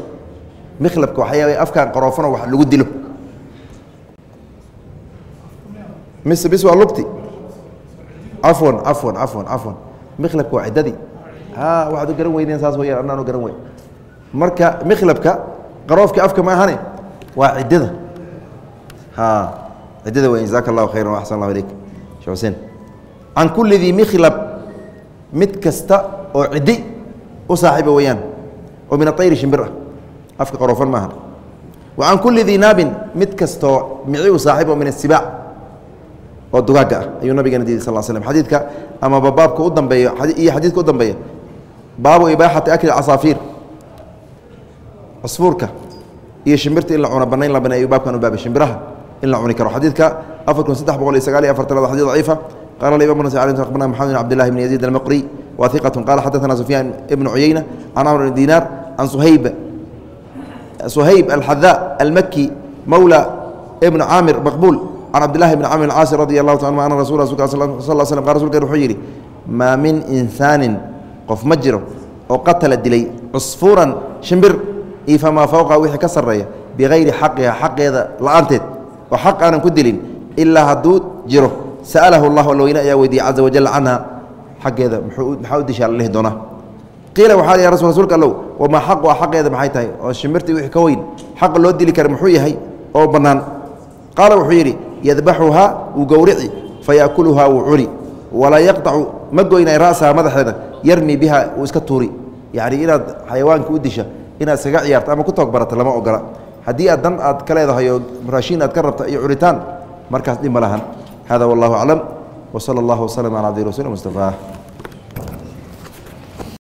mikhlabka waxaa afkan qaroofanoo wax lagu dilo mise bis waa lugti cafwan cafwan cafwan cafwan mikhlabka waa ciddadii a waxaad u garan weydeen saas weyaan annaan u garan weyn marka mikhlabka qaroofka afka ma ahane waa ciddada. Ciddada weyn. Jazaaka allahu khayran wa axsan allahu ilayk. Shee xuseen. Can kulli dii mikhlab mid kasta oo ciddi u saaxiiba weeyaan oo min aطayri shimbir ah afka qaroofan maaha. Wa can kulli dii naabin mid kastoo mici u saaxiib oo min asibaac oo dugaagga ah ayuu nabigana diiday sal slm xadiidka amaba baabka u dambeeyo iyo xadiidka u dambeeya baabu ibaaxati akli casaafiir cusfuurka iyo shimbirta in la cuno banayn la baneey ayuu baabkan u baabay shimbiraha in la cuni karo. Xadiidka afar kun saddex boqol iyo sagaal iyo afartanaad xadid daciifa. Qala imam bn sacd akhbarna maxamed bn cabdillahi bn yaziid almaqri wa hiqatu qala xadaثana sufyaan ibnu cuyeyna can camr bn dinaar can suhayb suhayb almaki mawla ibn caamir maqbuul can cabdillahi bn camr caasi radi allahu ta ana rasul sal slm qa rasulka wuxuu yidhi maa min insaanin qof ma jiro oo qatala dilay cusfuuran shimbir iyo famaa fowqa wixii ka sarreeya bikayri xaqiha xaqeeda la'aanteed oo xaq aanan ku dilin ilaa hadduu jiro sa'alahu allah alweyne ayaa weydiiyey caza wajal canha xaggeeda maxaa u dishaa la dhihi doonaa qiila waxaa ya rasul rsulka allow wamaa xaqu a xaqeeda maxay tahay? Oo shimbirtii wixii ka weyn xaqa loo dili kara muxuu yahay? Oo bannaan. Qaala wuxuu yidhi yadbaxuhaa wuu gowrici fayaakuluhaa wuu cuni. Walaa yaqطacu ma goynay ra'saha madaxeeda yarmi biha wuu iska tuuri. Yacni inaad xayawaanka u disha inaad iskaga ciyaarto ama ku toog barata lama ogola. Haddii aad dan aad ka leedahay oo raashiin aad ka rabta iyo cunitaan markaas dhib ma lahan. Hada wallahu aclam. Wsala اllah wslm calى abdi rasul mustafaah